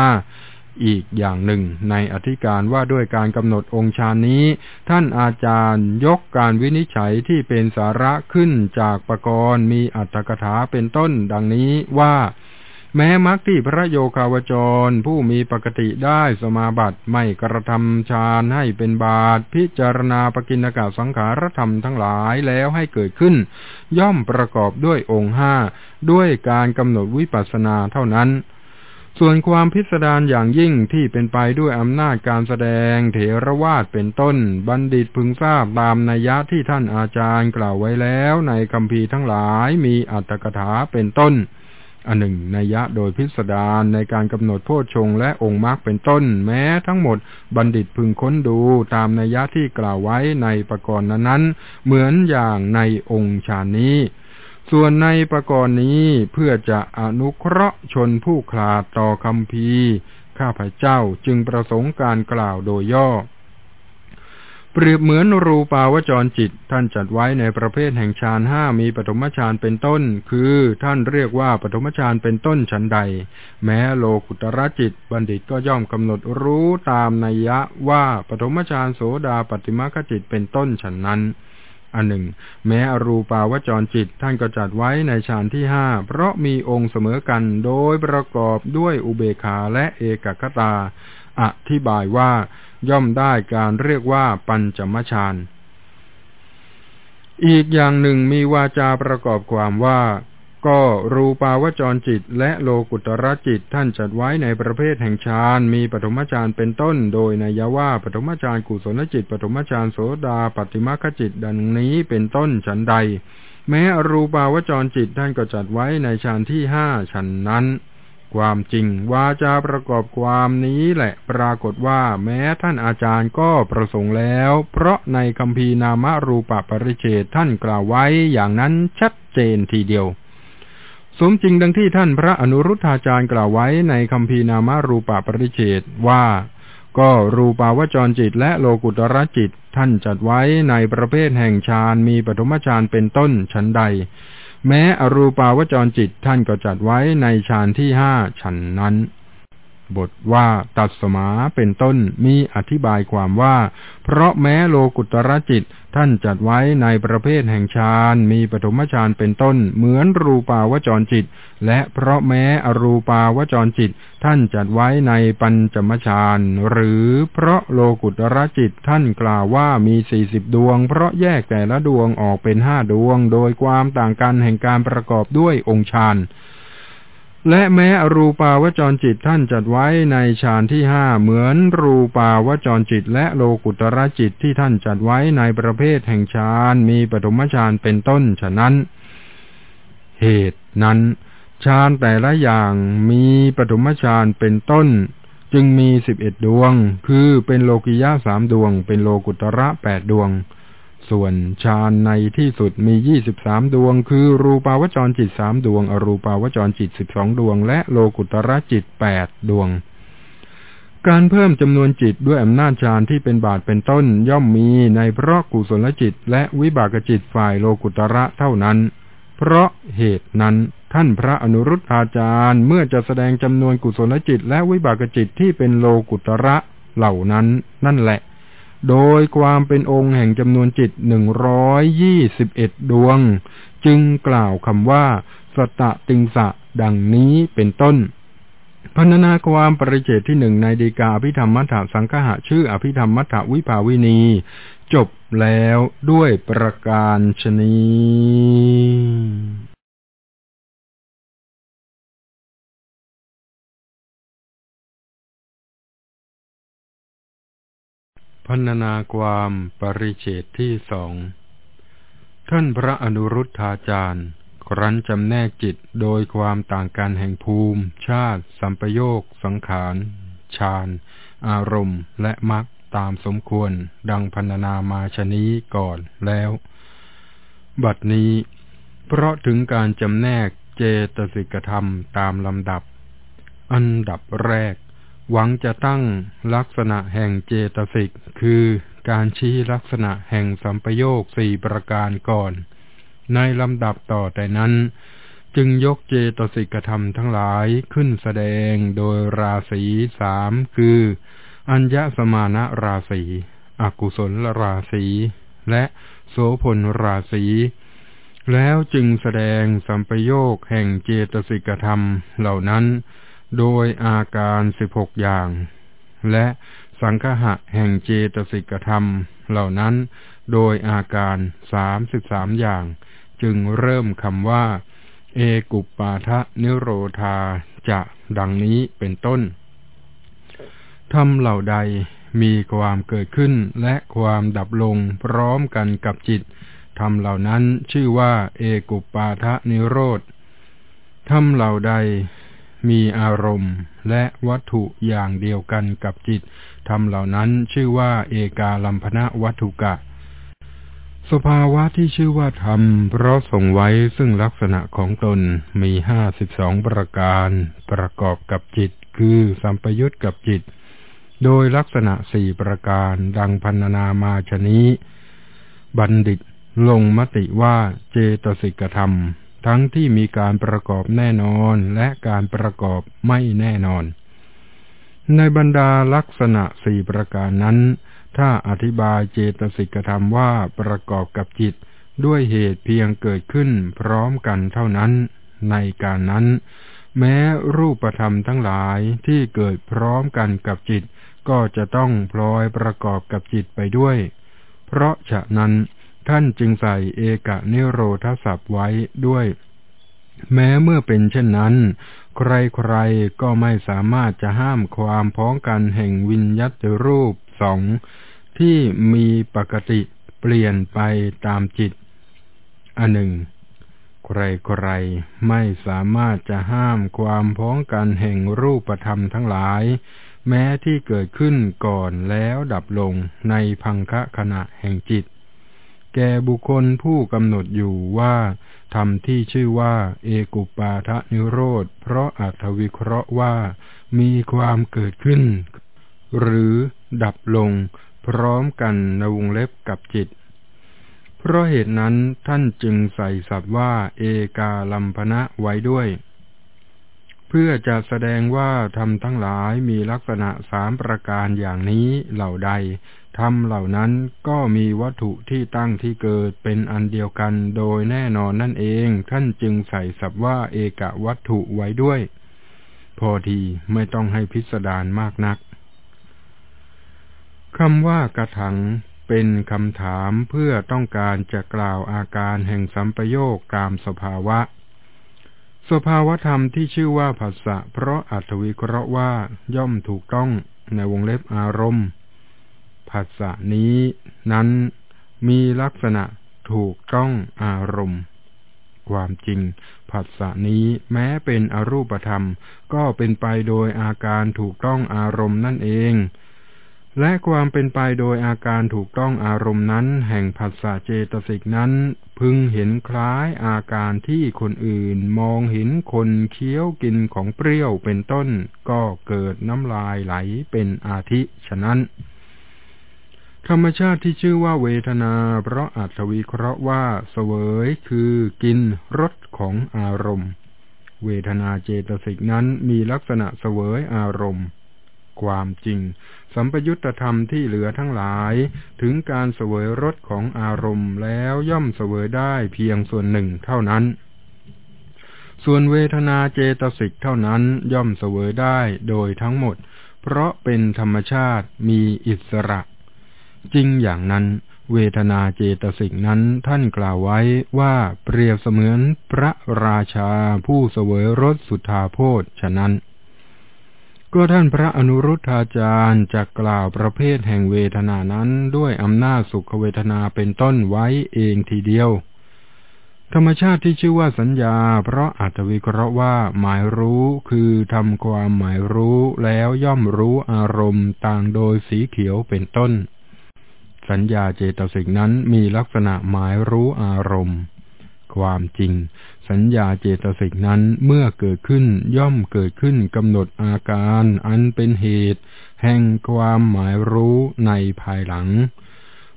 Speaker 1: อีกอย่างหนึ่ง ในอธิการว่าด้วยการกำหนดองค์ฌานนี้ ท่านอาจารย์ยกการวินิจฉัยที่เป็นสาระขึ้นจากปกรณ์มีอัตถกถาเป็นต้นดังนี้ว่าแม้มรรคที่พระโยคาวจร ผู้มีปกติได้สมาบัติไม่กระทำฌานให้เป็นบาตพิจารณาปกินกาสังขารธรรมทั้งหลายแล้วให้เกิดขึ้น ย่อมประกอบด้วยองค์ห้าด้วยการกำหนดวิปัสสนาเท่านั้น ส่วนความพิสดารอย่างยิ่งที่เป็นไปด้วยอำนาจการแสดงเถรวาทเป็นต้น บัณฑิตพึงทราบตามนัยยะที่ท่านอาจารย์กล่าวไว้แล้วในคำพีทั้งหลายมีอัตถกถาเป็นต้น อันหนึ่งนัยยะโดยพิสดารในการกำหนดโพชฌงและองค์มรรคเป็นต้น แม้ทั้งหมดบัณฑิตพึงค้นดูตามนัยยะที่กล่าวไว้ในประกรณ์นั้นเหมือนอย่างในองค์ฌานนี้ ส่วนในประกรณ์นี้เพื่อจะอนุเคราะห์ชนผู้ขลาดต่อคำพีข้าพเจ้าจึงประสงค์การกล่าวโดยย่อ เปรียบเหมือนรูปาวจรจิต ท่านจัดไว้ในประเภทแห่งฌานห้ามีปฐมฌานเป็นต้น คือท่านเรียกว่าปฐมฌานเป็นต้นชั้นใด แม้โลกุตระจิต บัณฑิตก็ย่อมกำหนดรู้ตามนัยยะว่าปฐมฌานโสดาปฏิมาคจิตเป็นต้นฉันนั้น อันหนึ่ง แม้อรูปาวจรจิตท่านก็จัดไว้ในฌานที่ห้าเพราะมีองค์เสมอกันโดยประกอบด้วยอุเบคาและเอกคตา อธิบายว่าย่อมได้การเรียกว่าปัญจมฌานอีกอย่างหนึ่งมีวาจาประกอบความว่า ก็รูปาวจรจิตและโลกุตระจิตท่านจัดไว้ในประเภทแห่งฌานมีปฐมฌานเป็นต้น โดยนัยว่าปฐมฌานกุศลจิตปฐมฌานโสดาปฏิมาคจิตดังนี้เป็นต้นฉันใด แม้รูปาวจรจิตท่านก็จัดไว้ในฌานที่ห้าฉันนั้น ความจริงวาจาประกอบความนี้แหละปรากฏว่าแม้ท่านอาจารย์ก็ประสงค์แล้ว เพราะในคำพีนามรูปปริเชตท่านกล่าวไว้อย่างนั้นชัดเจนทีเดียว สมจริงดังที่ท่านพระอนุรุทธาจารย์กล่าวไว้ในคำพีนามารูปปริเฉตว่า ก็รูปาวจรจิตและโลกุตระจิตท่านจัดไว้ในประเภทแห่งฌานมีปฐมฌานเป็นต้นชั้นใด แม้อรูปาวจรจิตท่านก็จัดไว้ในฌานที่ห้าชั้นนั้น บทว่าตัดสมาเป็นต้นมีอธิบายความว่า เพราะแม้โลกุตรจิตท่านจัดไว้ในประเภทแห่งฌานมีปฐมฌานเป็นต้น เหมือนรูปาวจรจิต และเพราะแม้อรูปาวจรจิต ท่านจัดไว้ในปัญจมฌานหรือเพราะโลกุตรจิตท่านกล่าวว่ามีสี่สิบดวง เพราะแยกแต่ละดวงออกเป็นห้าดวง โดยความต่างกันแห่งการประกอบด้วยองค์ฌาน และแม้อรูปาวจรจิตท่านจัดไว้ในฌานที่ห้าเหมือนรูปาวจรจิต และโลกุตระจิตที่ท่านจัดไว้ในประเภทแห่งฌานมีปฐมฌานเป็นต้นฉะนั้น เหตุนั้นฌานแต่ละอย่างมีปฐมฌานเป็นต้น จึงมีสิบเอ็ดดวง คือเป็นโลกิยะสามดวง เป็นโลกุตระแปดดวง ส่วนฌานในที่สุดมียี่สิบสามดวง คือรูปาวจรจิตสามดวง อรูปาวจรจิตสิบสองดวง และโลกุตระจิตแปดดวง การเพิ่มจำนวนจิตด้วยอำนาจฌานที่เป็นบาทเป็นต้นย่อมมีในเพราะกุศลจิต และวิบากจิตฝ่ายโลกุตระเท่านั้น เพราะเหตุนั้นท่านพระอนุรุตอาจารย์เมื่อจะแสดงจำนวนกุศลจิต และวิบากจิตที่เป็นโลกุตระเหล่านั้น นั่นแหละ โดยความเป็นองค์แห่งจำนวนจิตหนึ่งร้อยยี่สิบเอ็ดดวง จึงกล่าวคำว่า สตะติงสะดังนี้เป็นต้นพันนาความปริเจตที่หนึ่งในดีกาอภิธรรมมัทธสังฆะชื่ออภิธรรมมัทธวิภาวินี จบแล้วด้วยประการชนี พันนาความปริเฉตที่สองท่านพระอนุรุทธาจารย์ ครั้นจำแนกจิตโดยความต่างกันแห่งภูมิ ชาติ สัมปโยค สังขารฌานอารมณ์ และมรรคตามสมควร ดังพันนามาชนี้ก่อนแล้ว บัดนี้ เพราะถึงการจำแนกเจตสิกธรรมตามลำดับ อันดับแรก หวังจะตั้งลักษณะแห่งเจตสิก คือการชี้ลักษณะแห่งสัมปโยคสี่ประการก่อน ในลำดับต่อแต่นั้น จึงยกเจตสิกธรรมทั้งหลายขึ้นแสดงโดยราศีสามคือ อัญญสมาณราศีอกุศลราศีและโสพลราศีแล้วจึงแสดงสัมปโยคแห่งเจตสิกธรรมเหล่านั้น โดยอาการสิบหกอย่าง และสังคหะแห่งเจตสิกธรรมเหล่านั้น โดยอาการสามสิบสามอย่าง จึงเริ่มคำว่า เอกุปปาทะนิโรธาจะดังนี้เป็นต้นธรรมเหล่าใดมีความเกิดขึ้นและความดับลงพร้อมกันกับจิตธรรมเหล่านั้นชื่อว่า เอกุปปาทะนิโรธธรรมเหล่าใด มีอารมณ์ และวัตถุอย่างเดียวกันกับจิตธรรมเหล่านั้นชื่อว่าเอกาลัมพนะวัตถุกะ สภาวะที่ชื่อว่าธรรม เพราะส่งไว้ซึ่งลักษณะของตนมีห้าสิบสองประการ ประกอบกับจิต คือสัมปยุตกับจิต โดยลักษณะสี่ประการดังพันนามาชนี้ บัณฑิตลงมติว่าเจตสิกธรรม ทั้งที่มีการประกอบแน่นอนและการประกอบไม่แน่นอน ในบรรดาลักษณะสี่ประการนั้น ถ้าอธิบายเจตสิกธรรมว่าประกอบกับจิตด้วยเหตุเพียงเกิดขึ้นพร้อมกันเท่านั้น ในการนั้น แม้รูปธรรมทั้งหลายที่เกิดพร้อมกันกับจิต ก็จะต้องพลอยประกอบกับจิตไปด้วย เพราะฉะนั้น ท่านจึงใส่เอกนิโรธศัพท์ไว้ด้วย แม้เมื่อเป็นเช่นนั้น ใครๆก็ไม่สามารถจะห้ามความพ้องกันแห่งวิญญัตรูปสองที่มีปกติเปลี่ยนไปตามจิต อันหนึ่ง ใครๆไม่สามารถจะห้ามความพ้องกันแห่งรูปธรรมทั้งหลาย แม้ที่เกิดขึ้นก่อนแล้วดับลงในพังคะขณะแห่งจิต แก่บุคคลผู้กำหนดอยู่ว่าธรรมที่ชื่อว่าเอกุปาทะนิโรธ เพราะอัตวิเคราะห์ว่ามีความเกิดขึ้น หรือดับลงพร้อมกันในวงเล็บกับจิต เพราะเหตุนั้นท่านจึงใส่สัตว์ว่าเอกาลัมพนะไว้ด้วย เพื่อจะแสดงว่าธรรมทั้งหลายมีลักษณะสามประการอย่างนี้เหล่าใด ธรรมเหล่านั้นก็มีวัตถุที่ตั้งที่เกิดเป็นอันเดียวกันโดยแน่นอนนั่นเอง ท่านจึงใส่สับว่าเอกวัตถุไว้ด้วย พอทีไม่ต้องให้พิสดารมากนักคำว่ากระถังเป็นคำถามเพื่อต้องการจะกล่าวอาการแห่งสัมปโยคตามสภาวะ สภาวธรรมที่ชื่อว่าภาษะเพราะอัตวิเคราะห์ว่าย่อมถูกต้องในวงเล็บอารมณ์ ผัสสะนี้ นั้นมีลักษณะถูกต้องอารมณ์ ความจริง ผัสสะนี้แม้เป็นอรูปธรรม ก็เป็นไปโดยอาการถูกต้องอารมณ์นั่นเอง และความเป็นไปโดยอาการถูกต้องอารมณ์นั้น แห่งผัสสะเจตสิกนั้น พึงเห็นคล้ายอาการที่คนอื่นมองเห็นคนเคี้ยวกินของเปรี้ยวเป็นต้น ก็เกิดน้ำลายไหลเป็นอาทิฉะนั้น ธรรมชาติที่ชื่อว่าเวทนา เพราะอัตวิเคราะห์ว่าเสวยคือกินรสของอารมณ์ เวทนาเจตสิกนั้นมีลักษณะเสวยอารมณ์ ความจริง สัมปยุตธรรมที่เหลือทั้งหลาย ถึงการเสวยรสของอารมณ์แล้วย่อมเสวยได้เพียงส่วนหนึ่งเท่านั้น ส่วนเวทนาเจตสิกเท่านั้นย่อมเสวยได้โดยทั้งหมด เพราะเป็นธรรมชาติมีอิสระ จริงอย่างนั้น เวทนาเจตสิกนั้นท่านกล่าวไว้ว่าเปรียบเสมือนพระราชาผู้เสวยรสสุทธาโพธฉะนั้น ก็ท่านพระอนุรุทธาจารย์จะกล่าวประเภทแห่งเวทนานั้นด้วยอำนาจสุขเวทนาเป็นต้นไว้เองทีเดียวธรรมชาติที่ชื่อว่าสัญญา เพราะอัตวิเคราะห์ว่าหมายรู้คือทำความหมายรู้แล้วย่อมรู้อารมณ์ต่างโดยสีเขียวเป็นต้น สัญญาเจตสิกนั้นมีลักษณะหมายรู้อารมณ์ ความจริง สัญญาเจตสิกนั้นเมื่อเกิดขึ้นย่อมเกิดขึ้นกำหนดอาการอันเป็นเหตุ แห่งความหมายรู้ในภายหลัง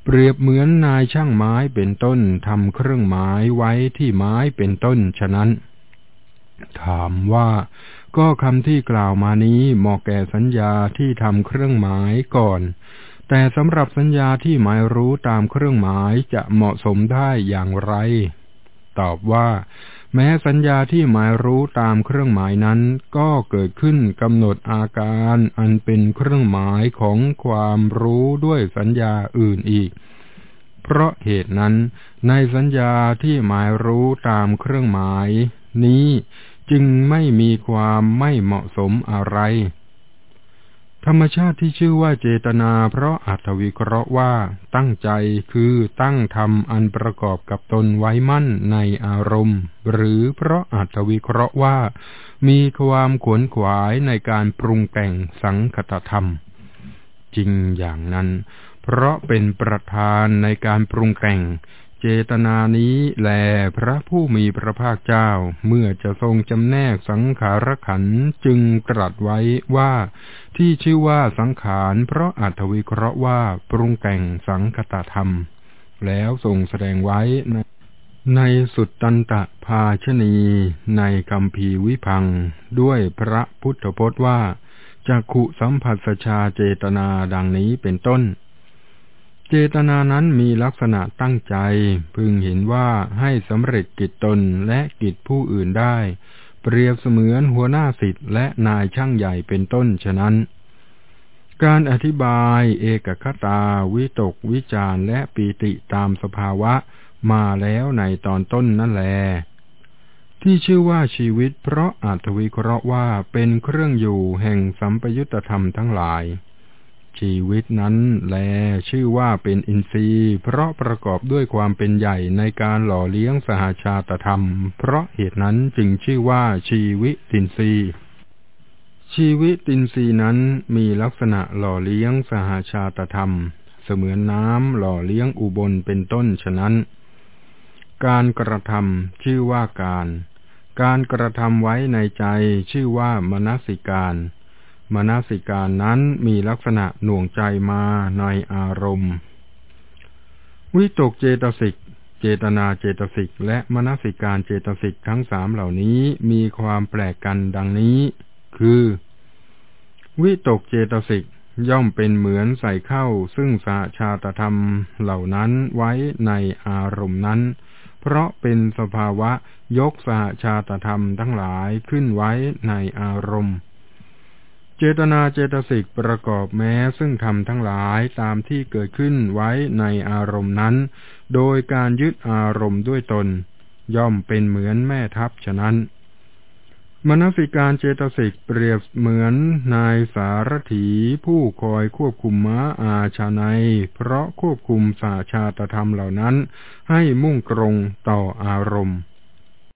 Speaker 1: เปรียบเหมือนนายช่างไม้เป็นต้นทำเครื่องหมายไว้ที่ไม้เป็นต้นฉะนั้น ถามว่าก็คำที่กล่าวมานี้เหมาะแก่สัญญาที่ทำเครื่องหมายก่อน แต่สำหรับสัญญาที่หมายรู้ตามเครื่องหมายจะเหมาะสมได้อย่างไร ตอบว่า แม้สัญญาที่หมายรู้ตามเครื่องหมายนั้น ก็เกิดขึ้นกำหนดอาการอันเป็นเครื่องหมายของความรู้ด้วยสัญญาอื่นอีก เพราะเหตุนั้น ในสัญญาที่หมายรู้ตามเครื่องหมาย นี้จึงไม่มีความไม่เหมาะสมอะไร ธรรมชาติที่ชื่อว่าเจตนา เพราะอัตวิเคราะห์ว่า ตั้งใจคือตั้งทำอันประกอบกับตนไว้มั่นในอารมณ์ หรือเพราะอัตวิเคราะห์ว่า มีความขวนขวายในการปรุงแต่งสังคตธรรม จริงอย่างนั้น เพราะเป็นประธานในการปรุงแต่ง เจตนานี้แลพระผู้มีพระภาคเจ้า เมื่อจะทรงจำแนกสังขารขันจึงตรัสไว้ว่า ที่ชื่อว่าสังขารเพราะอัตวิเคราะห์ว่าปรุงแต่งสังคตธรรม แล้วทรงแสดงไว้ในในสุดตันตะภาชนี ในคำพีวิพัง ด้วยพระพุทธพจน์ว่าจักขุสัมผัสชาเจตนาดังนี้เป็นต้น เจตนานั้นมีลักษณะตั้งใจ พึงเห็นว่าให้สำเร็จกิจตนและกิจผู้อื่นได้ เปรียบเสมือนหัวหน้าสิทธิ์และนายช่างใหญ่เป็นต้นฉะนั้น การอธิบายเอกคตา วิตกวิจารและปีติตามสภาวะมาแล้วในตอนต้นนั่นแลที่ชื่อว่าชีวิตเพราะอัตวิเคราะห์ว่าเป็นเครื่องอยู่แห่งสัมปยุตธรรมทั้งหลาย ชีวิตนั้นแลชื่อว่าเป็นอินทรีย์ เพราะประกอบด้วยความเป็นใหญ่ในการหล่อเลี้ยงสหาชาตธรรม เพราะเหตุนั้นจึงชื่อว่าชีวิตินทรีย์ชีวิตินทรีย์นั้นมีลักษณะหล่อเลี้ยงสหาชาตธรรม เสมือนน้ำหล่อเลี้ยงอุบลเป็นต้นฉะนั้น การกระทำชื่อว่าการ การกระทำไว้ในใจชื่อว่ามนสิการ มนสิการนั้นมีลักษณะหน่วงใจมาในอารมณ์ วิตกเจตสิก เจตนาเจตสิก และมนสิการเจตสิกทั้งสามเหล่านี้มีความแปลกกันดังนี้ คือ วิตกเจตสิกย่อมเป็นเหมือนใส่เข้าซึ่งสาชาตธรรมเหล่านั้นไว้ในอารมณ์นั้น เพราะเป็นสภาวะยกสาชาตธรรมทั้งหลายขึ้นไว้ในอารมณ์ เจตนาเจตสิกประกอบแม้ซึ่งทำทั้งหลายตามที่เกิดขึ้นไว้ในอารมณ์นั้น โดยการยึดอารมณ์ด้วยตน ย่อมเป็นเหมือนแม่ทัพฉะนั้น มนสิการเจตสิกเปรียบเหมือนนายสารถีผู้คอยควบคุมม้าอาชาในเพราะควบคุมสาชาตธรรมเหล่านั้น ให้มุ่งตรงต่ออารมณ์